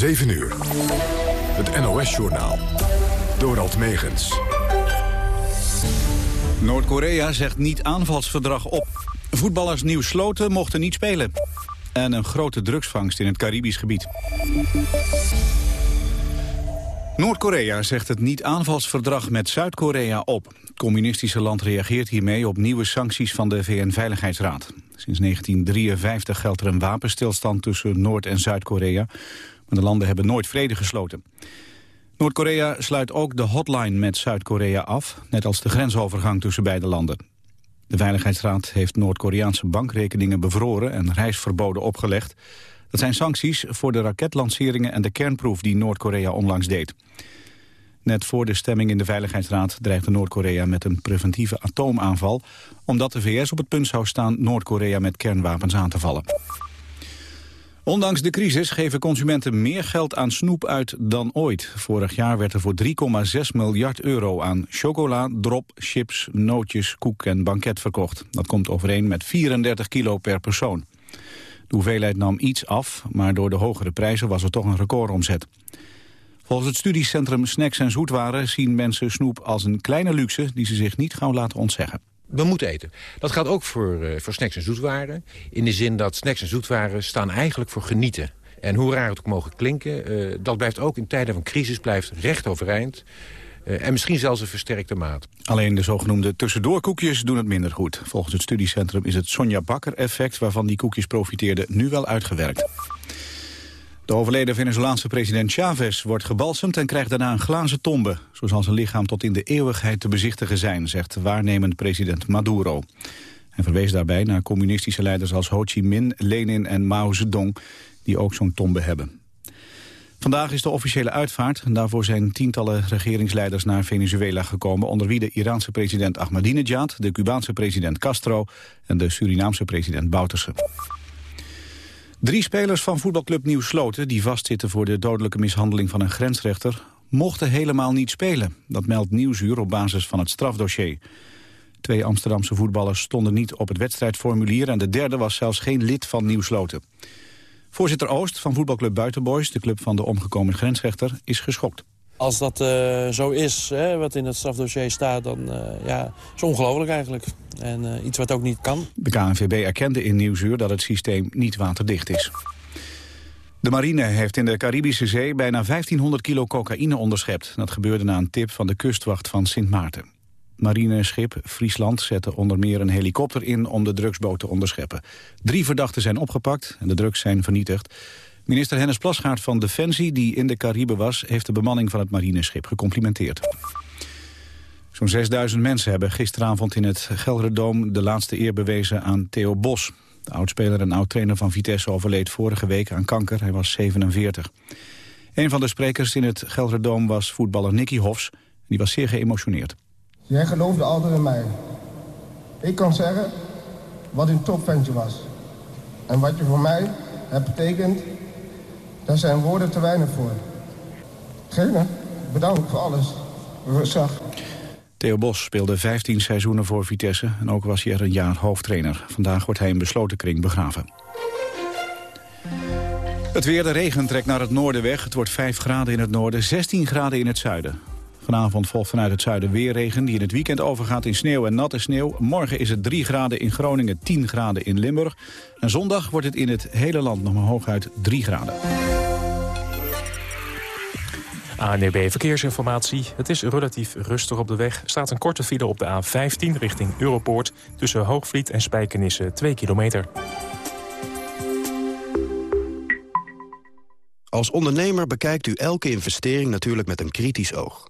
7 uur. Het NOS-journaal. Dorald Megens. Noord-Korea zegt niet aanvalsverdrag op. Voetballers Nieuw Sloten mochten niet spelen. En een grote drugsvangst in het Caribisch gebied. Noord-Korea zegt het niet-aanvalsverdrag met Zuid-Korea op. Het communistische land reageert hiermee op nieuwe sancties van de VN-veiligheidsraad. Sinds 1953 geldt er een wapenstilstand tussen Noord- en Zuid-Korea. De landen hebben nooit vrede gesloten. Noord-Korea sluit ook de hotline met Zuid-Korea af... net als de grensovergang tussen beide landen. De Veiligheidsraad heeft Noord-Koreaanse bankrekeningen bevroren... en reisverboden opgelegd. Dat zijn sancties voor de raketlanceringen en de kernproef... die Noord-Korea onlangs deed. Net voor de stemming in de Veiligheidsraad dreigde Noord-Korea met een preventieve atoomaanval, omdat de VS op het punt zou staan Noord-Korea met kernwapens aan te vallen. Ondanks de crisis geven consumenten meer geld aan snoep uit dan ooit. Vorig jaar werd er voor 3,6 miljard euro aan chocola, drop, chips, nootjes, koek en banket verkocht. Dat komt overeen met 34 kilo per persoon. De hoeveelheid nam iets af, maar door de hogere prijzen was er toch een recordomzet. Volgens het studiecentrum Snacks en Zoetwaren zien mensen snoep als een kleine luxe die ze zich niet gauw laten ontzeggen. We moeten eten. Dat geldt ook voor, uh, voor snacks en zoetwaren. In de zin dat snacks en zoetwaren staan eigenlijk voor genieten. En hoe raar het ook mogen klinken, uh, dat blijft ook in tijden van crisis blijft recht overeind. Uh, en misschien zelfs een versterkte maat. Alleen de zogenoemde tussendoorkoekjes doen het minder goed. Volgens het studiecentrum is het Sonja Bakker-effect... waarvan die koekjes profiteerden, nu wel uitgewerkt. De overleden Venezolaanse president Chavez wordt gebalsemd en krijgt daarna een glazen tombe. Zo zal zijn lichaam tot in de eeuwigheid te bezichtigen zijn, zegt waarnemend president Maduro. Hij verwees daarbij naar communistische leiders als Ho Chi Minh, Lenin en Mao Zedong, die ook zo'n tombe hebben. Vandaag is de officiële uitvaart daarvoor zijn tientallen regeringsleiders naar Venezuela gekomen, onder wie de Iraanse president Ahmadinejad, de Cubaanse president Castro en de Surinaamse president Bouterse. Drie spelers van voetbalclub Nieuw Sloten... die vastzitten voor de dodelijke mishandeling van een grensrechter... mochten helemaal niet spelen. Dat meldt Nieuwsuur op basis van het strafdossier. Twee Amsterdamse voetballers stonden niet op het wedstrijdformulier... en de derde was zelfs geen lid van Nieuw Sloten. Voorzitter Oost van voetbalclub Buitenboys... de club van de omgekomen grensrechter, is geschokt. Als dat uh, zo is, hè, wat in het strafdossier staat, dan uh, ja, is ongelooflijk eigenlijk. En uh, iets wat ook niet kan. De KNVB erkende in Nieuwsuur dat het systeem niet waterdicht is. De marine heeft in de Caribische Zee bijna 1500 kilo cocaïne onderschept. Dat gebeurde na een tip van de kustwacht van Sint Maarten. Marineschip Friesland zette onder meer een helikopter in om de drugsboot te onderscheppen. Drie verdachten zijn opgepakt en de drugs zijn vernietigd. Minister Hennis Plasgaard van Defensie, die in de Cariben was... heeft de bemanning van het marineschip gecomplimenteerd. Zo'n 6000 mensen hebben gisteravond in het Gelderdoom... de laatste eer bewezen aan Theo Bos. De oudspeler en oud-trainer van Vitesse overleed vorige week aan kanker. Hij was 47. Een van de sprekers in het Gelderdoom was voetballer Nicky Hofs. Die was zeer geëmotioneerd. Jij geloofde altijd in mij. Ik kan zeggen wat een topventje was. En wat je voor mij hebt betekend daar zijn woorden te weinig voor. Gene, bedankt voor alles. Zag. Theo Bos speelde 15 seizoenen voor Vitesse en ook was hij er een jaar hoofdtrainer. Vandaag wordt hij in besloten kring begraven. Het weer, de regen trekt naar het noorden weg. Het wordt 5 graden in het noorden, 16 graden in het zuiden. Vanavond volgt vanuit het zuiden weer regen die in het weekend overgaat in sneeuw en natte sneeuw. Morgen is het 3 graden in Groningen, 10 graden in Limburg. En zondag wordt het in het hele land nog maar hooguit 3 graden. ANEB Verkeersinformatie. Het is relatief rustig op de weg. Er staat een korte file op de A15 richting Europoort... tussen Hoogvliet en Spijkenisse 2 kilometer. Als ondernemer bekijkt u elke investering natuurlijk met een kritisch oog.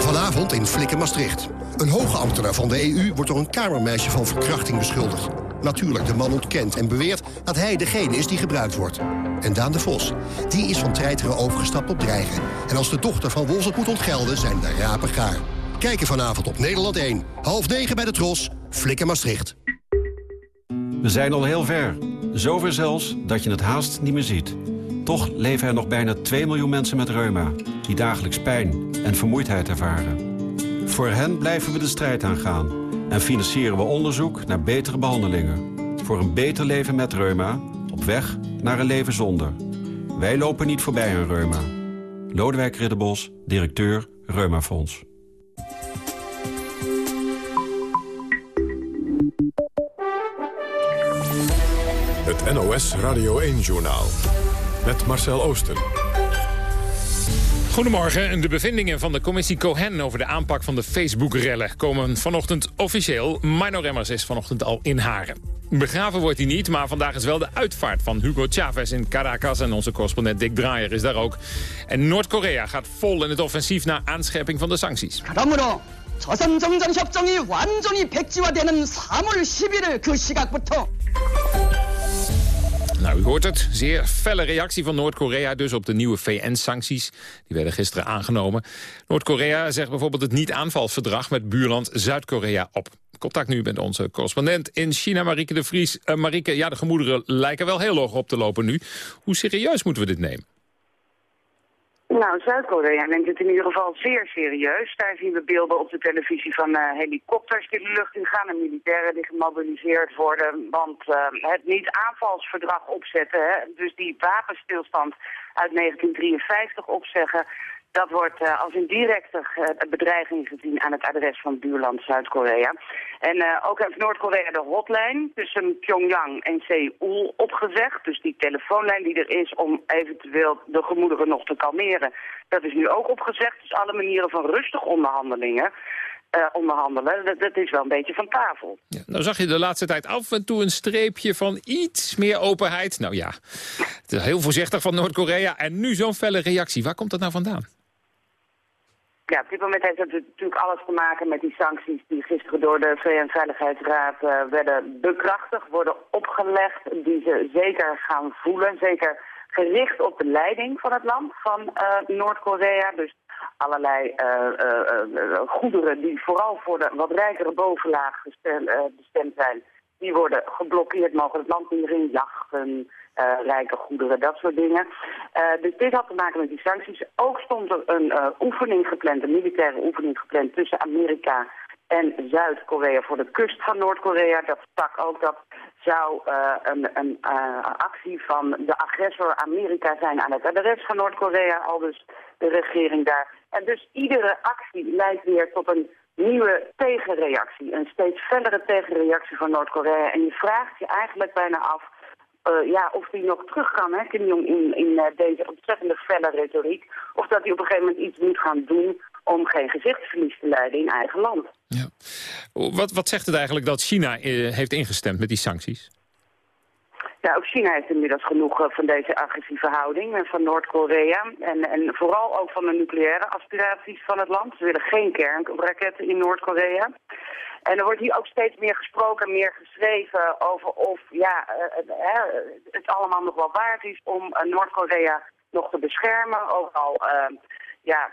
Vanavond in Flikken Maastricht. Een hoge ambtenaar van de EU wordt door een kamermeisje van verkrachting beschuldigd. natuurlijk de man ontkent en beweert dat hij degene is die gebruikt wordt. En Daan de Vos, die is van treiteren overgestapt op dreigen. En als de dochter van Wolfsburg moet ontgelden, zijn de rapen gaar. Kijken vanavond op Nederland 1. Half negen bij de Tros. Flikker Maastricht. We zijn al heel ver. Zover zelfs dat je het haast niet meer ziet. Toch leven er nog bijna 2 miljoen mensen met reuma... die dagelijks pijn en vermoeidheid ervaren. Voor hen blijven we de strijd aangaan... en financieren we onderzoek naar betere behandelingen. Voor een beter leven met reuma, op weg naar een leven zonder. Wij lopen niet voorbij aan reuma. Lodewijk Ridderbos, directeur Reumafonds. Het NOS Radio 1-journaal Met Marcel Oosten. Goedemorgen. De bevindingen van de commissie Cohen over de aanpak van de Facebook-rellen komen vanochtend officieel. Mino Remmers is vanochtend al in Haren. Begraven wordt hij niet, maar vandaag is wel de uitvaart van Hugo Chavez in Caracas. En onze correspondent Dick Draaier is daar ook. En Noord-Korea gaat vol in het offensief naar aanscherping van de sancties. 저선정전협정이 완전히 백지화되는 3월 11일 그 시각부터 nou, u hoort het. Zeer felle reactie van Noord-Korea dus op de nieuwe VN-sancties. Die werden gisteren aangenomen. Noord-Korea zegt bijvoorbeeld het niet-aanvalsverdrag met buurland Zuid-Korea op. Contact nu met onze correspondent in China, Marieke de Vries. Uh, Marieke, ja, de gemoederen lijken wel heel hoog op te lopen nu. Hoe serieus moeten we dit nemen? Nou, Zuid-Korea neemt het in ieder geval zeer serieus. Daar zien we beelden op de televisie van uh, helikopters die de lucht in gaan en militairen die gemobiliseerd worden. Want uh, het niet-aanvalsverdrag opzetten, hè, dus die wapenstilstand uit 1953 opzeggen, dat wordt uh, als een directe uh, bedreiging gezien aan het adres van buurland Zuid-Korea. En uh, ook heeft Noord-Korea de hotline tussen Pyongyang en Seoul opgezegd. Dus die telefoonlijn die er is om eventueel de gemoederen nog te kalmeren. Dat is nu ook opgezegd. Dus alle manieren van rustig onderhandelingen. Onderhandelen, dat, is wel een beetje van tafel. Ja, nou zag je de laatste tijd af en toe een streepje van iets meer openheid. Nou ja, het heel voorzichtig van Noord-Korea. En nu zo'n felle reactie. Waar komt dat nou vandaan? Ja, op dit moment heeft het natuurlijk alles te maken met die sancties die gisteren door de VN-veiligheidsraad uh, werden bekrachtigd, worden opgelegd, die ze zeker gaan voelen, zeker gericht op de leiding van het land, van uh, Noord-Korea. Dus allerlei uh, goederen die vooral voor de wat rijkere bovenlaag bestemd zijn, die worden geblokkeerd, mogen het land niet in jachten, rijke goederen, dat soort dingen. Uh, dus dit had te maken met die sancties. Ook stond er een uh, oefening gepland, een militaire oefening gepland tussen Amerika en Zuid-Korea voor de kust van Noord-Korea. Dat stak ook dat zou een, een actie van de agressor Amerika zijn aan het adres van Noord-Korea, al dus de regering daar. En dus iedere actie leidt weer tot een nieuwe tegenreactie, een steeds fellere tegenreactie van Noord-Korea. En je vraagt je eigenlijk bijna af uh, ja, of hij nog terug kan, hè, Kim Jong in, in uh, deze ontzettende felle retoriek. Of dat hij op een gegeven moment iets moet gaan doen om geen gezichtsverlies te leiden in eigen land. Ja. Wat, wat zegt het eigenlijk dat China uh, heeft ingestemd met die sancties? Ja, ook China heeft inmiddels genoeg van deze agressieve houding van Noord-Korea. En, en vooral ook van de nucleaire aspiraties van het land. Ze willen geen kernraketten in Noord-Korea. En er wordt hier ook steeds meer gesproken, meer geschreven over of ja, uh, het allemaal nog wel waard is om Noord-Korea nog te beschermen. Overal ja,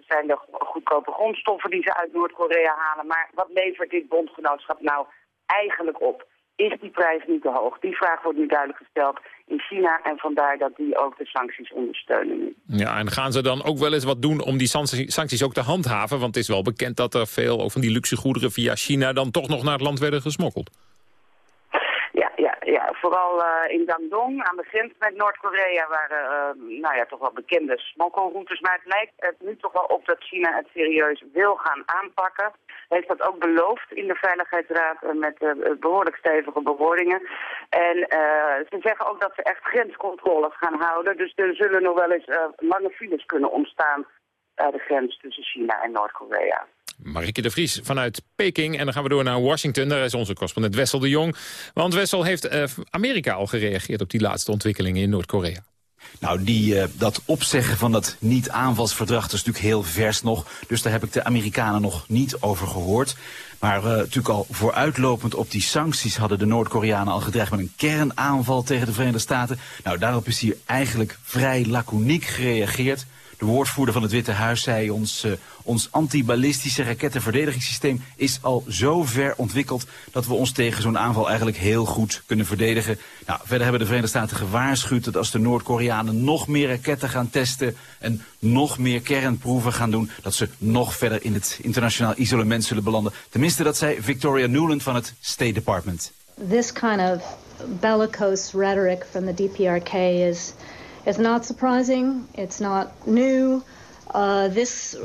zijn er goedkope grondstoffen die ze uit Noord-Korea halen. Maar wat levert dit bondgenootschap nou eigenlijk op? Is die prijs niet te hoog? Die vraag wordt nu duidelijk gesteld in China. En vandaar dat die ook de sancties ondersteunen. Ja, en gaan ze dan ook wel eens wat doen om die sancties ook te handhaven? Want het is wel bekend dat er veel van die luxe goederen via China... dan toch nog naar het land werden gesmokkeld. Vooral uh, in Dandong, aan de grens met Noord-Korea... waren uh, nou ja, toch wel bekende smokkelroutes. Maar het lijkt er nu toch wel op dat China het serieus wil gaan aanpakken heeft dat ook beloofd in de Veiligheidsraad met behoorlijk stevige bewoordingen. En ze zeggen ook dat ze echt grenscontroles gaan houden. Dus er zullen nog wel eens lange files kunnen ontstaan bij de grens tussen China en Noord-Korea. Marike de Vries vanuit Peking. En dan gaan we door naar Washington. Daar is onze correspondent Wessel de Jong. Want Wessel heeft Amerika al gereageerd op die laatste ontwikkelingen in Noord-Korea. Nou, die, uh, dat opzeggen van dat niet-aanvalsverdrag is natuurlijk heel vers nog. Dus daar heb ik de Amerikanen nog niet over gehoord. Maar uh, natuurlijk al vooruitlopend op die sancties hadden de Noord-Koreanen al gedreigd met een kernaanval tegen de Verenigde Staten. Nou, daarop is hier eigenlijk vrij laconiek gereageerd. De woordvoerder van het Witte Huis zei ons, uh, ons antiballistische rakettenverdedigingssysteem is al zo ver ontwikkeld dat we ons tegen zo'n aanval eigenlijk heel goed kunnen verdedigen. Nou, verder hebben de Verenigde Staten gewaarschuwd dat als de Noord-Koreanen nog meer raketten gaan testen en nog meer kernproeven gaan doen, dat ze nog verder in het internationaal isolement zullen belanden. Tenminste, dat zei Victoria Nuland van het State Department. This kind of bellicose rhetoric from the DPRK is It's not surprising. It's not new. Uh, this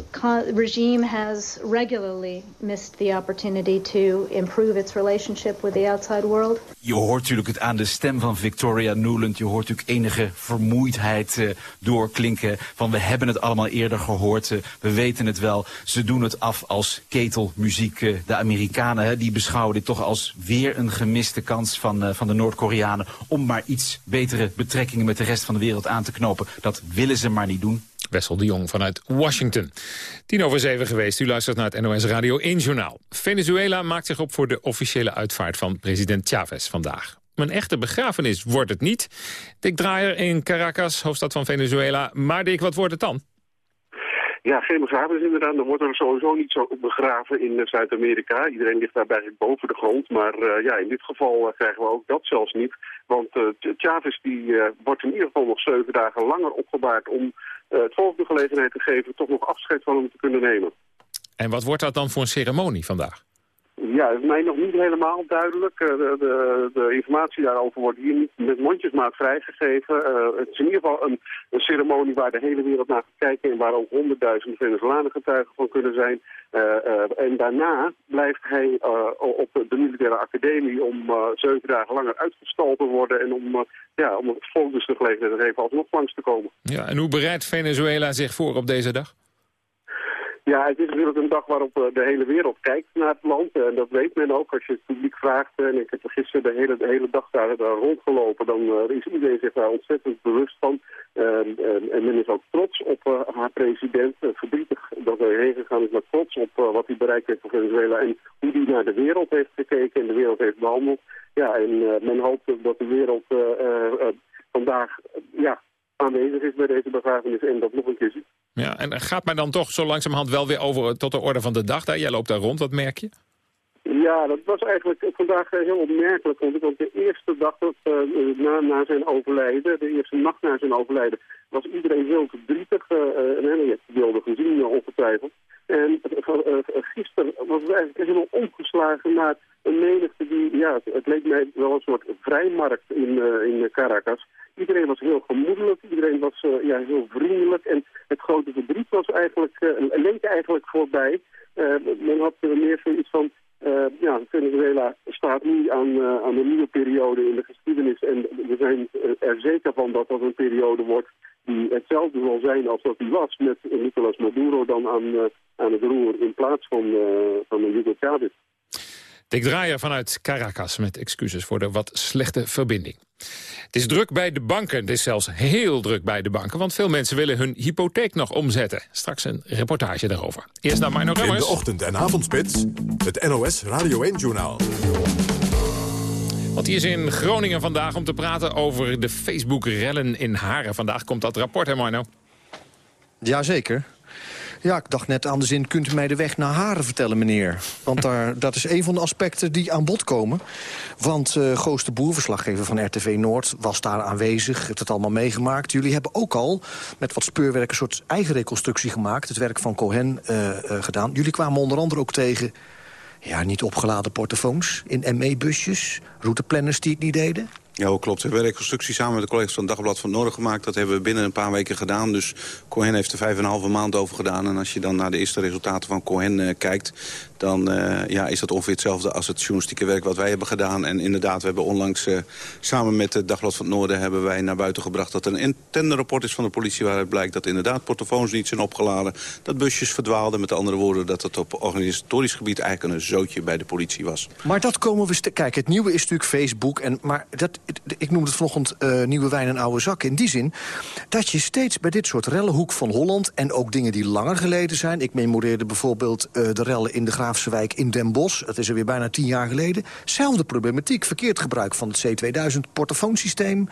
regime has regularly missed the opportunity to improve its relationship with the outside world. Je hoort natuurlijk het aan de stem van Victoria Nuland. Je hoort natuurlijk enige vermoeidheid uh, doorklinken. Van we hebben het allemaal eerder gehoord. Uh, we weten het wel. Ze doen het af als ketelmuziek. Uh, de Amerikanen hè, die beschouwen dit toch als weer een gemiste kans van, van de Noord-Koreanen. Om maar iets betere betrekkingen met de rest van de wereld aan te knopen. Dat willen ze maar niet doen. Wessel de Jong vanuit Washington. Tien over zeven geweest, u luistert naar het NOS Radio 1 Journaal. Venezuela maakt zich op voor de officiële uitvaart van president Chavez vandaag. Een echte begrafenis wordt het niet. Dick Draaier in Caracas, hoofdstad van Venezuela. Maar Dick, wat wordt het dan? Ja, geen begrafenis inderdaad. Er wordt er sowieso niet zo begraven in eh, Zuid-Amerika. Iedereen ligt daarbij boven de grond. Maar uh, ja, in dit geval uh, krijgen we ook dat zelfs niet. Want uh, Chavez die, wordt in ieder geval nog zeven dagen langer opgebaard... om het volk de gelegenheid te geven toch nog afscheid van hem te kunnen nemen. En wat wordt dat dan voor een ceremonie vandaag? Ja, het is mij nog niet helemaal duidelijk. De, de, de, informatie daarover wordt hier niet met mondjesmaat vrijgegeven. Uh, het is in ieder geval een, ceremonie waar de hele wereld naar gaat kijken... en waar ook honderdduizenden Venezolanen getuigen van kunnen zijn. Uh, en daarna blijft hij op de militaire academie om zeven dagen langer uitgestald te worden... en om, ja, om het volk dus de gelegenheid alsnog langs te komen. Ja, en hoe bereidt Venezuela zich voor op deze dag? Ja, het is natuurlijk een dag waarop eh, de hele wereld kijkt naar het land. En dat weet men ook als je het publiek vraagt. En ik heb gisteren de hele, de hele dag daar, rondgelopen. Dan is iedereen zich daar ontzettend bewust van. en men is ook trots op haar president. verdrietig dat hij heen gegaan is, maar trots op wat hij bereikt heeft voor Venezuela. En hoe hij naar de wereld heeft gekeken en de wereld heeft behandeld. Ja, en men hoopt dat de wereld vandaag ja, aanwezig is bij deze begrafenis en dat nog een keer ziet. Ja, en gaat mij dan toch zo langzamerhand wel weer over tot de orde van de dag? Daar? Jij loopt daar rond, wat merk je? Ja, dat was eigenlijk vandaag heel opmerkelijk. Want de eerste dag dat, uh, na, na zijn overlijden, de eerste nacht na zijn overlijden, was iedereen heel verdrietig. Uh, en je hebt de beelden gezien, uh, ongetwijfeld. En gisteren was het eigenlijk helemaal omgeslagen naar een menigte die, ja, het leek mij wel een soort vrijmarkt in, in Caracas. Iedereen was heel gemoedelijk, iedereen was uh, ja, heel vriendelijk. En het grote verdriet was eigenlijk, uh, leek eigenlijk voorbij. Uh, men had meer zoiets van, ja, Venezuela staat nu aan, aan een nieuwe periode in de geschiedenis. En we zijn er zeker van dat dat een periode wordt die hetzelfde zal zijn als dat die was met Nicolas Maduro dan aan, aan het roer in plaats van, van Hugo Chavez. Dick Draaier vanuit Caracas met excuses voor de wat slechte verbinding. Het is druk bij de banken, het is zelfs heel druk bij de banken... want veel mensen willen hun hypotheek nog omzetten. Straks een reportage daarover. Eerst naar Marno Remmers. In de ochtend- en avondspits, het NOS Radio 1-journaal. Want die is in Groningen vandaag om te praten over de Facebook-rellen in Haren. Vandaag komt dat rapport, hè Marno? Jazeker. Ja, ik dacht net aan de zin, kunt u mij de weg naar Haren vertellen, meneer? Want daar, dat is een van de aspecten die aan bod komen. Want uh, Goos de Boer, verslaggever van RTV Noord, was daar aanwezig. Heeft het allemaal meegemaakt. Jullie hebben ook al met wat speurwerk een soort eigen reconstructie gemaakt. Het werk van Cohen uh, uh, gedaan. Jullie kwamen onder andere ook tegen... Ja, niet opgeladen portofoons in ME-busjes, routeplanners die het niet deden. Ja, klopt. We hebben een reconstructie samen met de collega's van het Dagblad van Noorden gemaakt. Dat hebben we binnen een paar weken gedaan. Dus Cohen heeft er vijf en een halve maand over gedaan. En als je dan naar de eerste resultaten van Cohen uh, kijkt... dan uh, ja, is dat ongeveer hetzelfde als het journalistieke werk wat wij hebben gedaan. En inderdaad, we hebben onlangs uh, samen met het Dagblad van het Noorden... hebben wij naar buiten gebracht dat er een rapport is van de politie... waaruit blijkt dat inderdaad portofoons niet zijn opgeladen. Dat busjes verdwaalden. Met andere woorden dat het op organisatorisch gebied... eigenlijk een zootje bij de politie was. Maar dat komen we... Kijk, het nieuwe is natuurlijk Facebook. En, maar dat ik noemde het vanochtend uh, nieuwe wijn en oude zakken. In die zin dat je steeds bij dit soort rellen, Hoek van Holland... en ook dingen die langer geleden zijn. Ik memoreerde bijvoorbeeld uh, de rellen in de Graafse wijk in Den Bosch. Dat is er weer bijna tien jaar geleden. Zelfde problematiek. Verkeerd gebruik van het C2000-portofoonsysteem.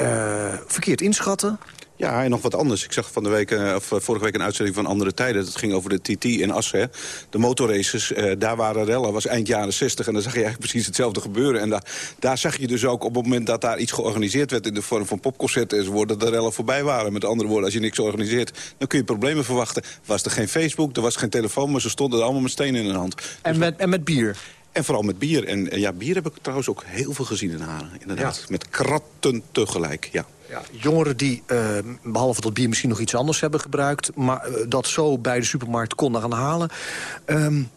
Uh, verkeerd inschatten. Ja, en nog wat anders. Ik zag van de week, eh, of eh, vorige week een uitzending van Andere Tijden. Dat ging over de TT in Assen. De motorraces, uh, daar waren rellen, was eind jaren 60. En dan zag je eigenlijk precies hetzelfde gebeuren. En daar, daar zag je dus ook op het moment dat daar iets georganiseerd werd... in de vorm van popconcerten enzovoort, dat de rellen voorbij waren. Met andere woorden, als je niks organiseert, dan kun je problemen verwachten. Was er geen Facebook, er was geen telefoon, maar ze stonden er allemaal met stenen in de hand. En, met, en met bier? En vooral met bier. En ja, bier heb ik trouwens ook heel veel gezien in Haren. Inderdaad. Met kratten tegelijk, ja. Ja, jongeren die, uh, behalve dat bier misschien nog iets anders hebben gebruikt... maar uh, dat zo bij de supermarkt konden gaan halen... Um,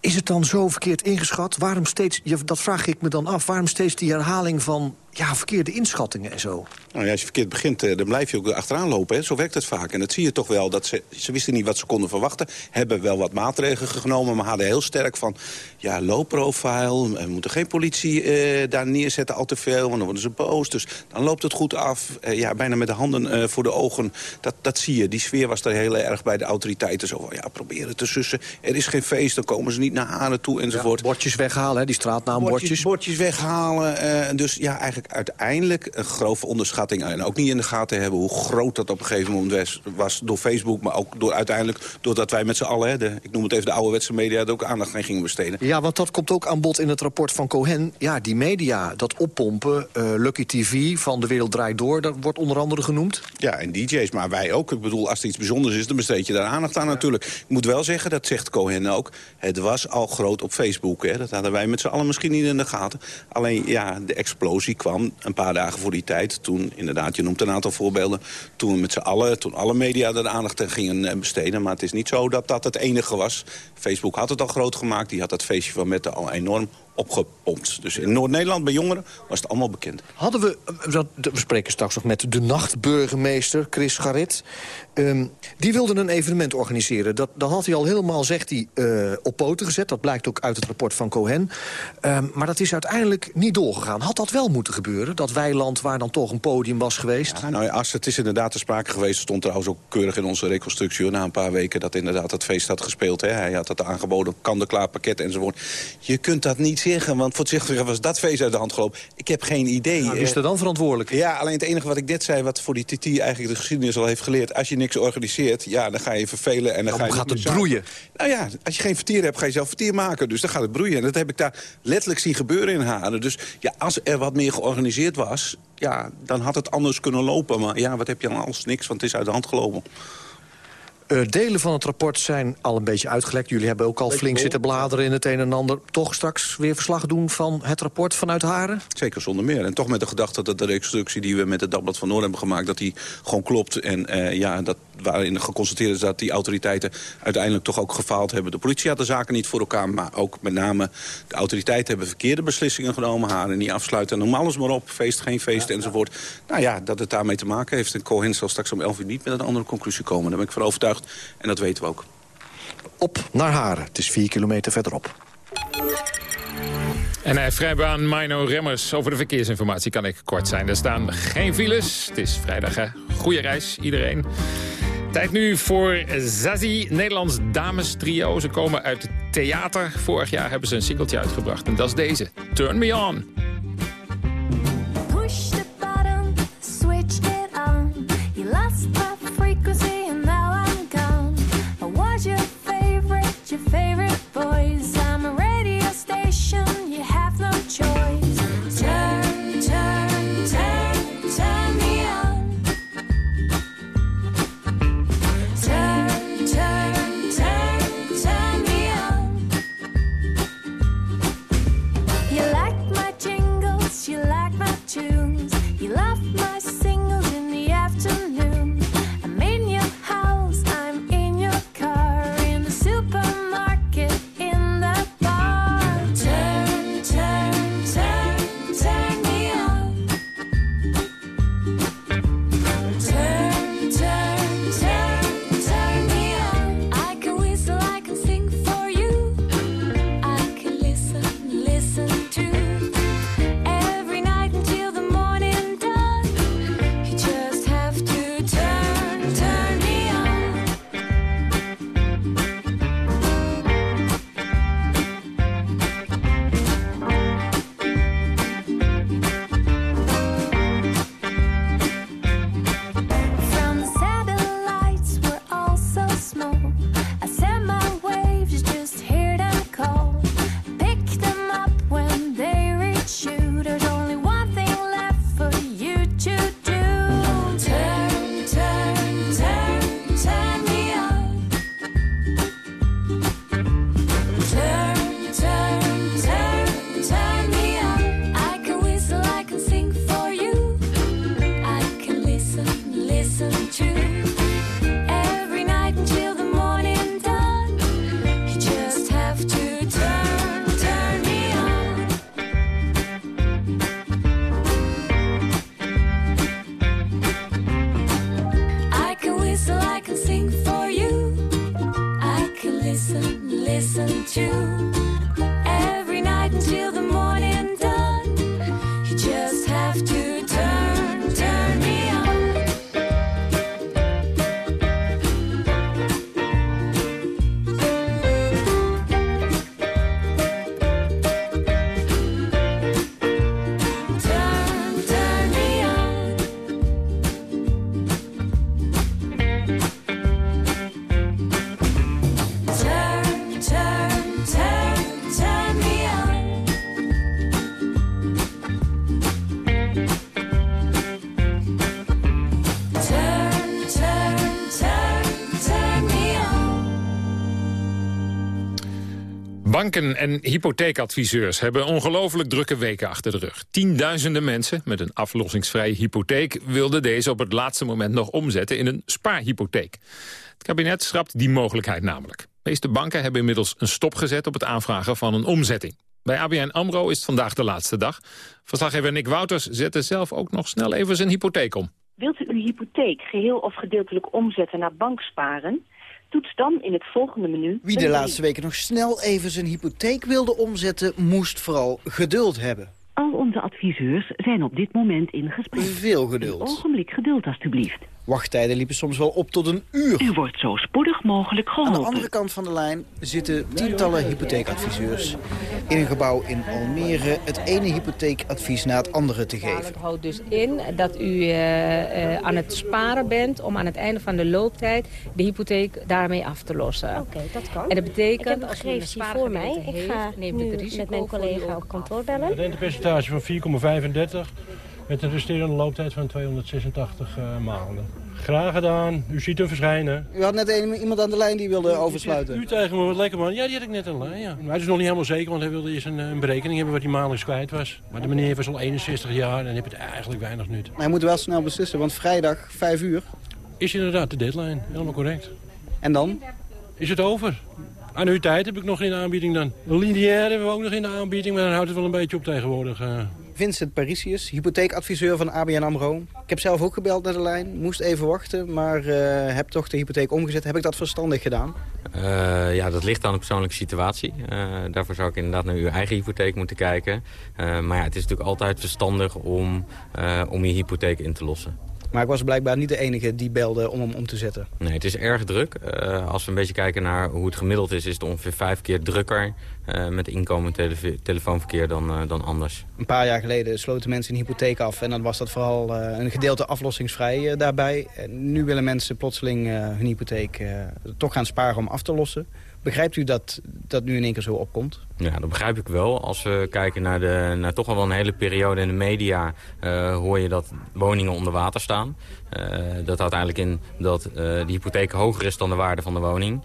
is het dan zo verkeerd ingeschat? Waarom steeds, dat vraag ik me dan af, waarom steeds die herhaling van ja, verkeerde inschattingen en zo? Nou ja, als je verkeerd begint, eh, dan blijf je ook achteraan lopen. Hè? Zo werkt het vaak. En dat zie je toch wel. Dat ze, ze wisten niet wat ze konden verwachten. Hebben wel wat maatregelen genomen, maar hadden heel sterk van... ja, low profile, we moeten geen politie uh, daar neerzetten al te veel... want dan worden ze boos. Dus dan loopt het goed af. Uh, ja, bijna met de handen uh, voor de ogen. Dat, dat zie je. Die sfeer was er heel erg bij de autoriteiten. Zo van, ja, proberen te sussen. Er is geen feest, dan komen ze niet naar Haren toe enzovoort. Ja, bordjes weghalen, hè, die straatnaambordjes. Bordjes, bordjes weghalen. dus ja, eigenlijk uiteindelijk een grove onderschatting... en ook niet in de gaten hebben hoe groot dat op een gegeven moment was... door Facebook, maar ook door, uiteindelijk doordat wij met z'n allen... De, ik noem het even de ouderwetse media, er ook aandacht aan gingen besteden. Ja, want dat komt ook aan bod in het rapport van Cohen. Ja, die media, dat oppompen, uh, Lucky TV van De Wereld Draait Door... dat wordt onder andere genoemd. Ja, en DJ's, maar wij ook. Ik bedoel, als er iets bijzonders is, dan besteed je daar aandacht aan natuurlijk. Ik moet wel zeggen, dat zegt Cohen ook... het was al groot op Facebook. Hè. Dat hadden wij met z'n allen misschien niet in de gaten. Alleen, ja, de explosie kwam een paar dagen voor die tijd. Toen, inderdaad, je noemt een aantal voorbeelden. Toen we met z'n allen, toen alle media er aandacht aan gingen eh, besteden. Maar het is niet zo dat dat het enige was. Facebook had het al groot gemaakt. Die had dat feestje van Mette al enorm opgepompt. Dus in Noord-Nederland bij jongeren was het allemaal bekend. Hadden we, eh, we spreken straks nog met de nachtburgemeester Chris Garit. Um, die wilde een evenement organiseren. Dat, dat had hij al helemaal, zegt hij, uh, op poten gezet. Dat blijkt ook uit het rapport van Cohen. Um, maar dat is uiteindelijk niet doorgegaan. Had dat wel moeten gebeuren? Dat weiland waar dan toch een podium was geweest? Ja, nou ja, als het is inderdaad te sprake geweest. stond trouwens ook keurig in onze reconstructie... na een paar weken dat inderdaad het feest had gespeeld. Hè. Hij had het aangeboden, kant-en-klaar pakket enzovoort. Je kunt dat niet zeggen, want voorzichtig was dat feest uit de hand gelopen. Ik heb geen idee. Nou, is er dan verantwoordelijk? Ja, alleen het enige wat ik net zei, wat voor die TT eigenlijk de geschiedenis al heeft geleerd... als je niks organiseert, ja, dan ga je vervelen en dan, dan ga je... gaat het broeien. Nou ja, als je geen vertier hebt, ga je zelf vertier maken. Dus dan gaat het broeien. En dat heb ik daar letterlijk zien gebeuren in Haren. Dus ja, als er wat meer georganiseerd was, ja, dan had het anders kunnen lopen. Maar ja, wat heb je dan alles? Niks, want het is uit de hand gelopen. Uh, delen van het rapport zijn al een beetje uitgelekt. Jullie hebben ook al flink zitten bladeren in het een en ander. Toch straks weer verslag doen van het rapport vanuit Haren? Zeker zonder meer. En toch met de gedachte dat de reconstructie die we met het Dagblad van Noord hebben gemaakt... dat die gewoon klopt. En uh, ja, dat waarin geconstateerd is dat die autoriteiten uiteindelijk toch ook gefaald hebben. De politie had de zaken niet voor elkaar, maar ook met name de autoriteiten hebben verkeerde beslissingen genomen. Haren niet afsluiten, noem alles maar op. Feest, geen feest ja, enzovoort. Nou ja, dat het daarmee te maken heeft. En Cohen zal straks om 11 uur niet met een andere conclusie komen. Daar ben ik van overtuigd en dat weten we ook. Op naar Haren. Het is vier kilometer verderop. En hij vrijbaan Mino Remmers. Over de verkeersinformatie kan ik kort zijn. Er staan geen files. Het is vrijdag, hè? Goeie reis, iedereen. Tijd nu voor Zazie, Nederlands dames trio. Ze komen uit het theater. Vorig jaar hebben ze een singeltje uitgebracht. En dat is deze, Turn Me On. Banken en hypotheekadviseurs hebben ongelooflijk drukke weken achter de rug. Tienduizenden mensen met een aflossingsvrije hypotheek... wilden deze op het laatste moment nog omzetten in een spaarhypotheek. Het kabinet schrapt die mogelijkheid namelijk. De meeste banken hebben inmiddels een stop gezet op het aanvragen van een omzetting. Bij ABN AMRO is het vandaag de laatste dag. Verslaggever Nick Wouters zette zelf ook nog snel even zijn hypotheek om. Wilt u uw hypotheek geheel of gedeeltelijk omzetten naar banksparen... Toets dan in het volgende menu... Wie de laatste weken nog snel even zijn hypotheek wilde omzetten... moest vooral geduld hebben. Al onze adviseurs zijn op dit moment in gesprek. Veel geduld. Een ogenblik geduld, alstublieft. Wachttijden liepen soms wel op tot een uur. U wordt zo spoedig mogelijk geholpen. Aan de andere kant van de lijn zitten tientallen hypotheekadviseurs. In een gebouw in Almere het ene hypotheekadvies na het andere te geven. Het houdt dus in dat u uh, uh, aan het sparen bent om aan het einde van de looptijd de hypotheek daarmee af te lossen. Oké, okay, dat kan. En dat betekent, ik heb een gegevens voor mij. Ik ga nu met mijn collega op kantoor bellen. Het rentepercentage van 4,35 met een resterende looptijd van 286 uh, maanden. Graag gedaan. U ziet hem verschijnen. U had net een, iemand aan de lijn die wilde oversluiten. U tegen me, wat lekker man. Ja, die had ik net aan de lijn, ja. Maar hij is nog niet helemaal zeker, want hij wilde eerst een, een berekening hebben wat hij maandelijks kwijt was. Maar de meneer was al 61 jaar en heeft het eigenlijk weinig nut. Maar hij moet wel snel beslissen, want vrijdag 5 uur... Is inderdaad de deadline, helemaal correct. En dan? Is het over. Annuïteit heb ik nog de aanbieding dan. Lineair hebben we ook nog in de aanbieding, maar dan houdt het wel een beetje op tegenwoordig. Uh. Vincent Parisius, hypotheekadviseur van ABN AMRO. Ik heb zelf ook gebeld naar de lijn, moest even wachten... maar uh, heb toch de hypotheek omgezet. Heb ik dat verstandig gedaan? Uh, ja, dat ligt aan de persoonlijke situatie. Uh, daarvoor zou ik inderdaad naar uw eigen hypotheek moeten kijken. maar ja, het is natuurlijk altijd verstandig om, om je hypotheek in te lossen. Maar ik was blijkbaar niet de enige die belde om hem om te zetten. Nee, het is erg druk. Uh, als we een beetje kijken naar hoe het gemiddeld is... is het ongeveer vijf keer drukker uh, met inkomend tele telefoonverkeer dan, uh, dan anders. Een paar jaar geleden sloten mensen een hypotheek af... en dan was dat vooral een gedeelte aflossingsvrij daarbij. En nu willen mensen plotseling hun hypotheek toch gaan sparen om af te lossen. Begrijpt u dat dat nu in één keer zo opkomt? Ja, dat begrijp ik wel. Als we kijken naar, de, naar toch al wel een hele periode in de media... Uh, hoor je dat woningen onder water staan. Uh, dat houdt eigenlijk in dat uh, de hypotheek hoger is dan de waarde van de woning.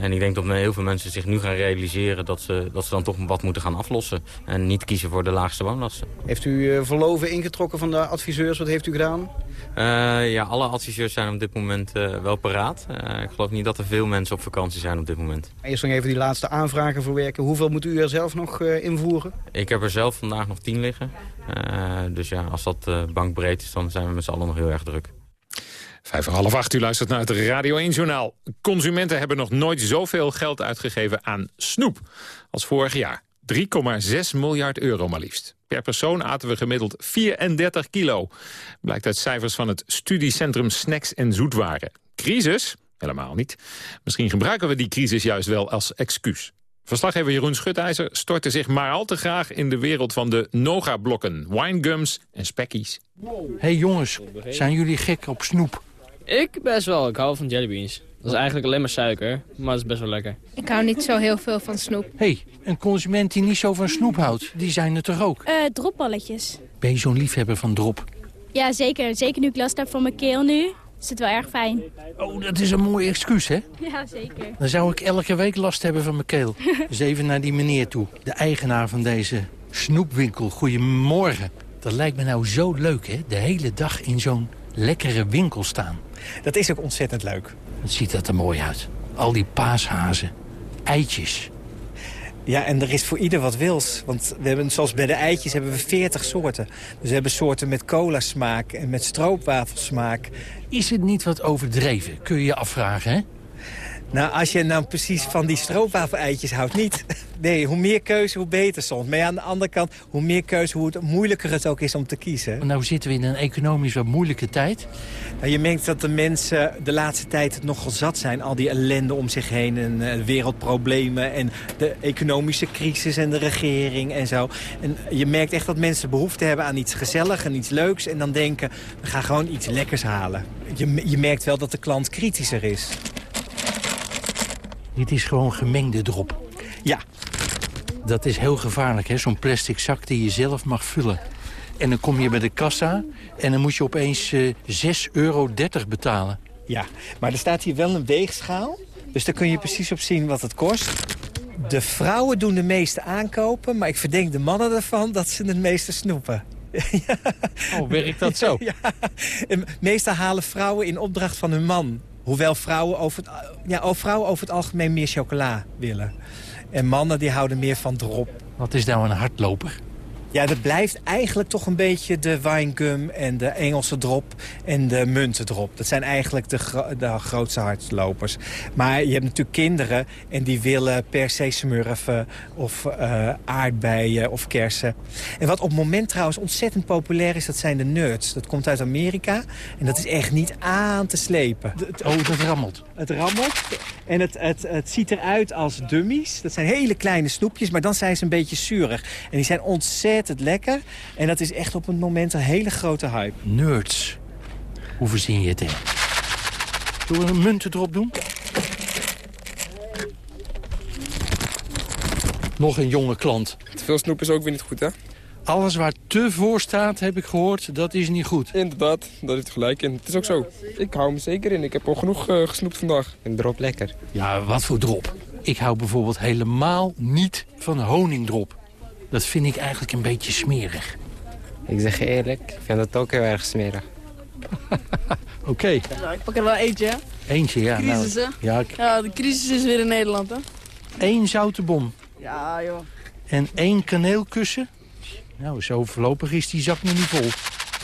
en ik denk dat heel veel mensen zich nu gaan realiseren... Dat ze, dat ze dan toch wat moeten gaan aflossen. En niet kiezen voor de laagste woonlasten. Heeft u verloven ingetrokken van de adviseurs? Wat heeft u gedaan? ja, alle adviseurs zijn op dit moment wel paraat. ik geloof niet dat er veel mensen op vakantie zijn op dit moment. Eerst nog even die laatste aanvragen verwerken. Hoeveel moet u er zelf nog invoeren? Ik heb er zelf vandaag nog tien liggen. Dus ja, als dat bankbreed is, dan zijn we met z'n allen nog heel erg druk. Vijf voor half acht, u luistert naar het Radio 1-journaal. Consumenten hebben nog nooit zoveel geld uitgegeven aan snoep als vorig jaar. 3,6 miljard euro maar liefst. Per persoon aten we gemiddeld 34 kilo. Blijkt uit cijfers van het studiecentrum Snacks en Zoetwaren. Crisis? Helemaal niet. Misschien gebruiken we die crisis juist wel als excuus. Verslaggever Jeroen Schutijzer stortte zich maar al te graag in de wereld van de Noga-blokken, winegums en spekkies. hey jongens, zijn jullie gek op snoep? Ik best wel, ik hou van jellybeans. Dat is eigenlijk alleen maar suiker, maar het is best wel lekker. Ik hou niet zo heel veel van snoep. hey, een consument die niet zo van snoep houdt, die zijn er toch ook? Eh, uh, dropballetjes. Ben je zo'n liefhebber van drop? Ja, zeker. Zeker nu ik last heb van mijn keel nu. Is het wel erg fijn. Oh, dat is een mooi excuus, hè? Ja, zeker. Dan zou ik elke week last hebben van mijn keel. dus even naar die meneer toe. De eigenaar van deze snoepwinkel. Goedemorgen. Dat lijkt me nou zo leuk, hè? De hele dag in zo'n lekkere winkel staan. Dat is ook ontzettend leuk. Wat ziet dat er mooi uit. Al die paashazen. Eitjes. Ja, en er is voor ieder wat wils. Want we hebben, zoals bij de eitjes hebben we 40 soorten. Dus we hebben soorten met cola smaak en met stroopwafelsmaak. Is het niet wat overdreven, kun je je afvragen, hè? Nou, als je nou precies van die stroopwafel-eitjes houdt, niet. Nee, hoe meer keuze, hoe beter soms. Maar ja, aan de andere kant, hoe meer keuze, hoe het moeilijker het ook is om te kiezen. Nou zitten we in een economisch wat moeilijke tijd. Nou, je merkt dat de mensen de laatste tijd het nogal zat zijn. Al die ellende om zich heen en uh, wereldproblemen en de economische crisis en de regering en zo. En je merkt echt dat mensen behoefte hebben aan iets gezelligs en iets leuks. En dan denken, we gaan gewoon iets lekkers halen. Je, je merkt wel dat de klant kritischer is. Dit is gewoon gemengde drop. Ja. Dat is heel gevaarlijk, hè? Zo'n plastic zak die je zelf mag vullen. En dan kom je bij de kassa en dan moet je opeens uh, 6,30 euro betalen. Ja, maar er staat hier wel een weegschaal. Dus daar kun je precies op zien wat het kost. De vrouwen doen de meeste aankopen, maar ik verdenk de mannen ervan dat ze het meeste snoepen. Oh, werkt dat zo? ja, meestal halen vrouwen in opdracht van hun man. Hoewel vrouwen over het, ja, vrouwen over het algemeen meer chocola willen. En mannen die houden meer van drop. Wat is nou een hardloper? Ja, dat blijft eigenlijk toch een beetje de winegum en de Engelse drop en de muntendrop. Dat zijn eigenlijk de, de grootste hardlopers. Maar je hebt natuurlijk kinderen en die willen per se smurfen of uh, aardbeien of kersen. En wat op het moment trouwens ontzettend populair is, dat zijn de nerds. Dat komt uit Amerika en dat is echt niet aan te slepen. Oh, dat rammelt. Het rammelt en het, het, het ziet eruit als dummies. Dat zijn hele kleine snoepjes, maar dan zijn ze een beetje zuurig. En die zijn ontzettend het lekker. En dat is echt op het moment een hele grote hype. Nerds. Hoe verzin je het in? Zullen we een munten erop doen? Nog een jonge klant. Te veel snoep is ook weer niet goed, hè? Alles waar te voor staat, heb ik gehoord, dat is niet goed. Inderdaad, dat heeft gelijk in. Het is ook zo. Ik hou me zeker in. Ik heb al genoeg uh, gesnoept vandaag. En drop lekker. Ja, wat voor drop? Ik hou bijvoorbeeld helemaal niet van honingdrop. Dat vind ik eigenlijk een beetje smerig. Ik zeg eerlijk, ik vind dat ook heel erg smerig. Oké. ik pak er wel eentje, Eentje, ja. Crisis, nou, hè? Ja, ja, de crisis is weer in Nederland, hè? Eén zoute bom. Ja, joh. En één kaneelkussen. Nou, zo voorlopig is die zak nog niet vol.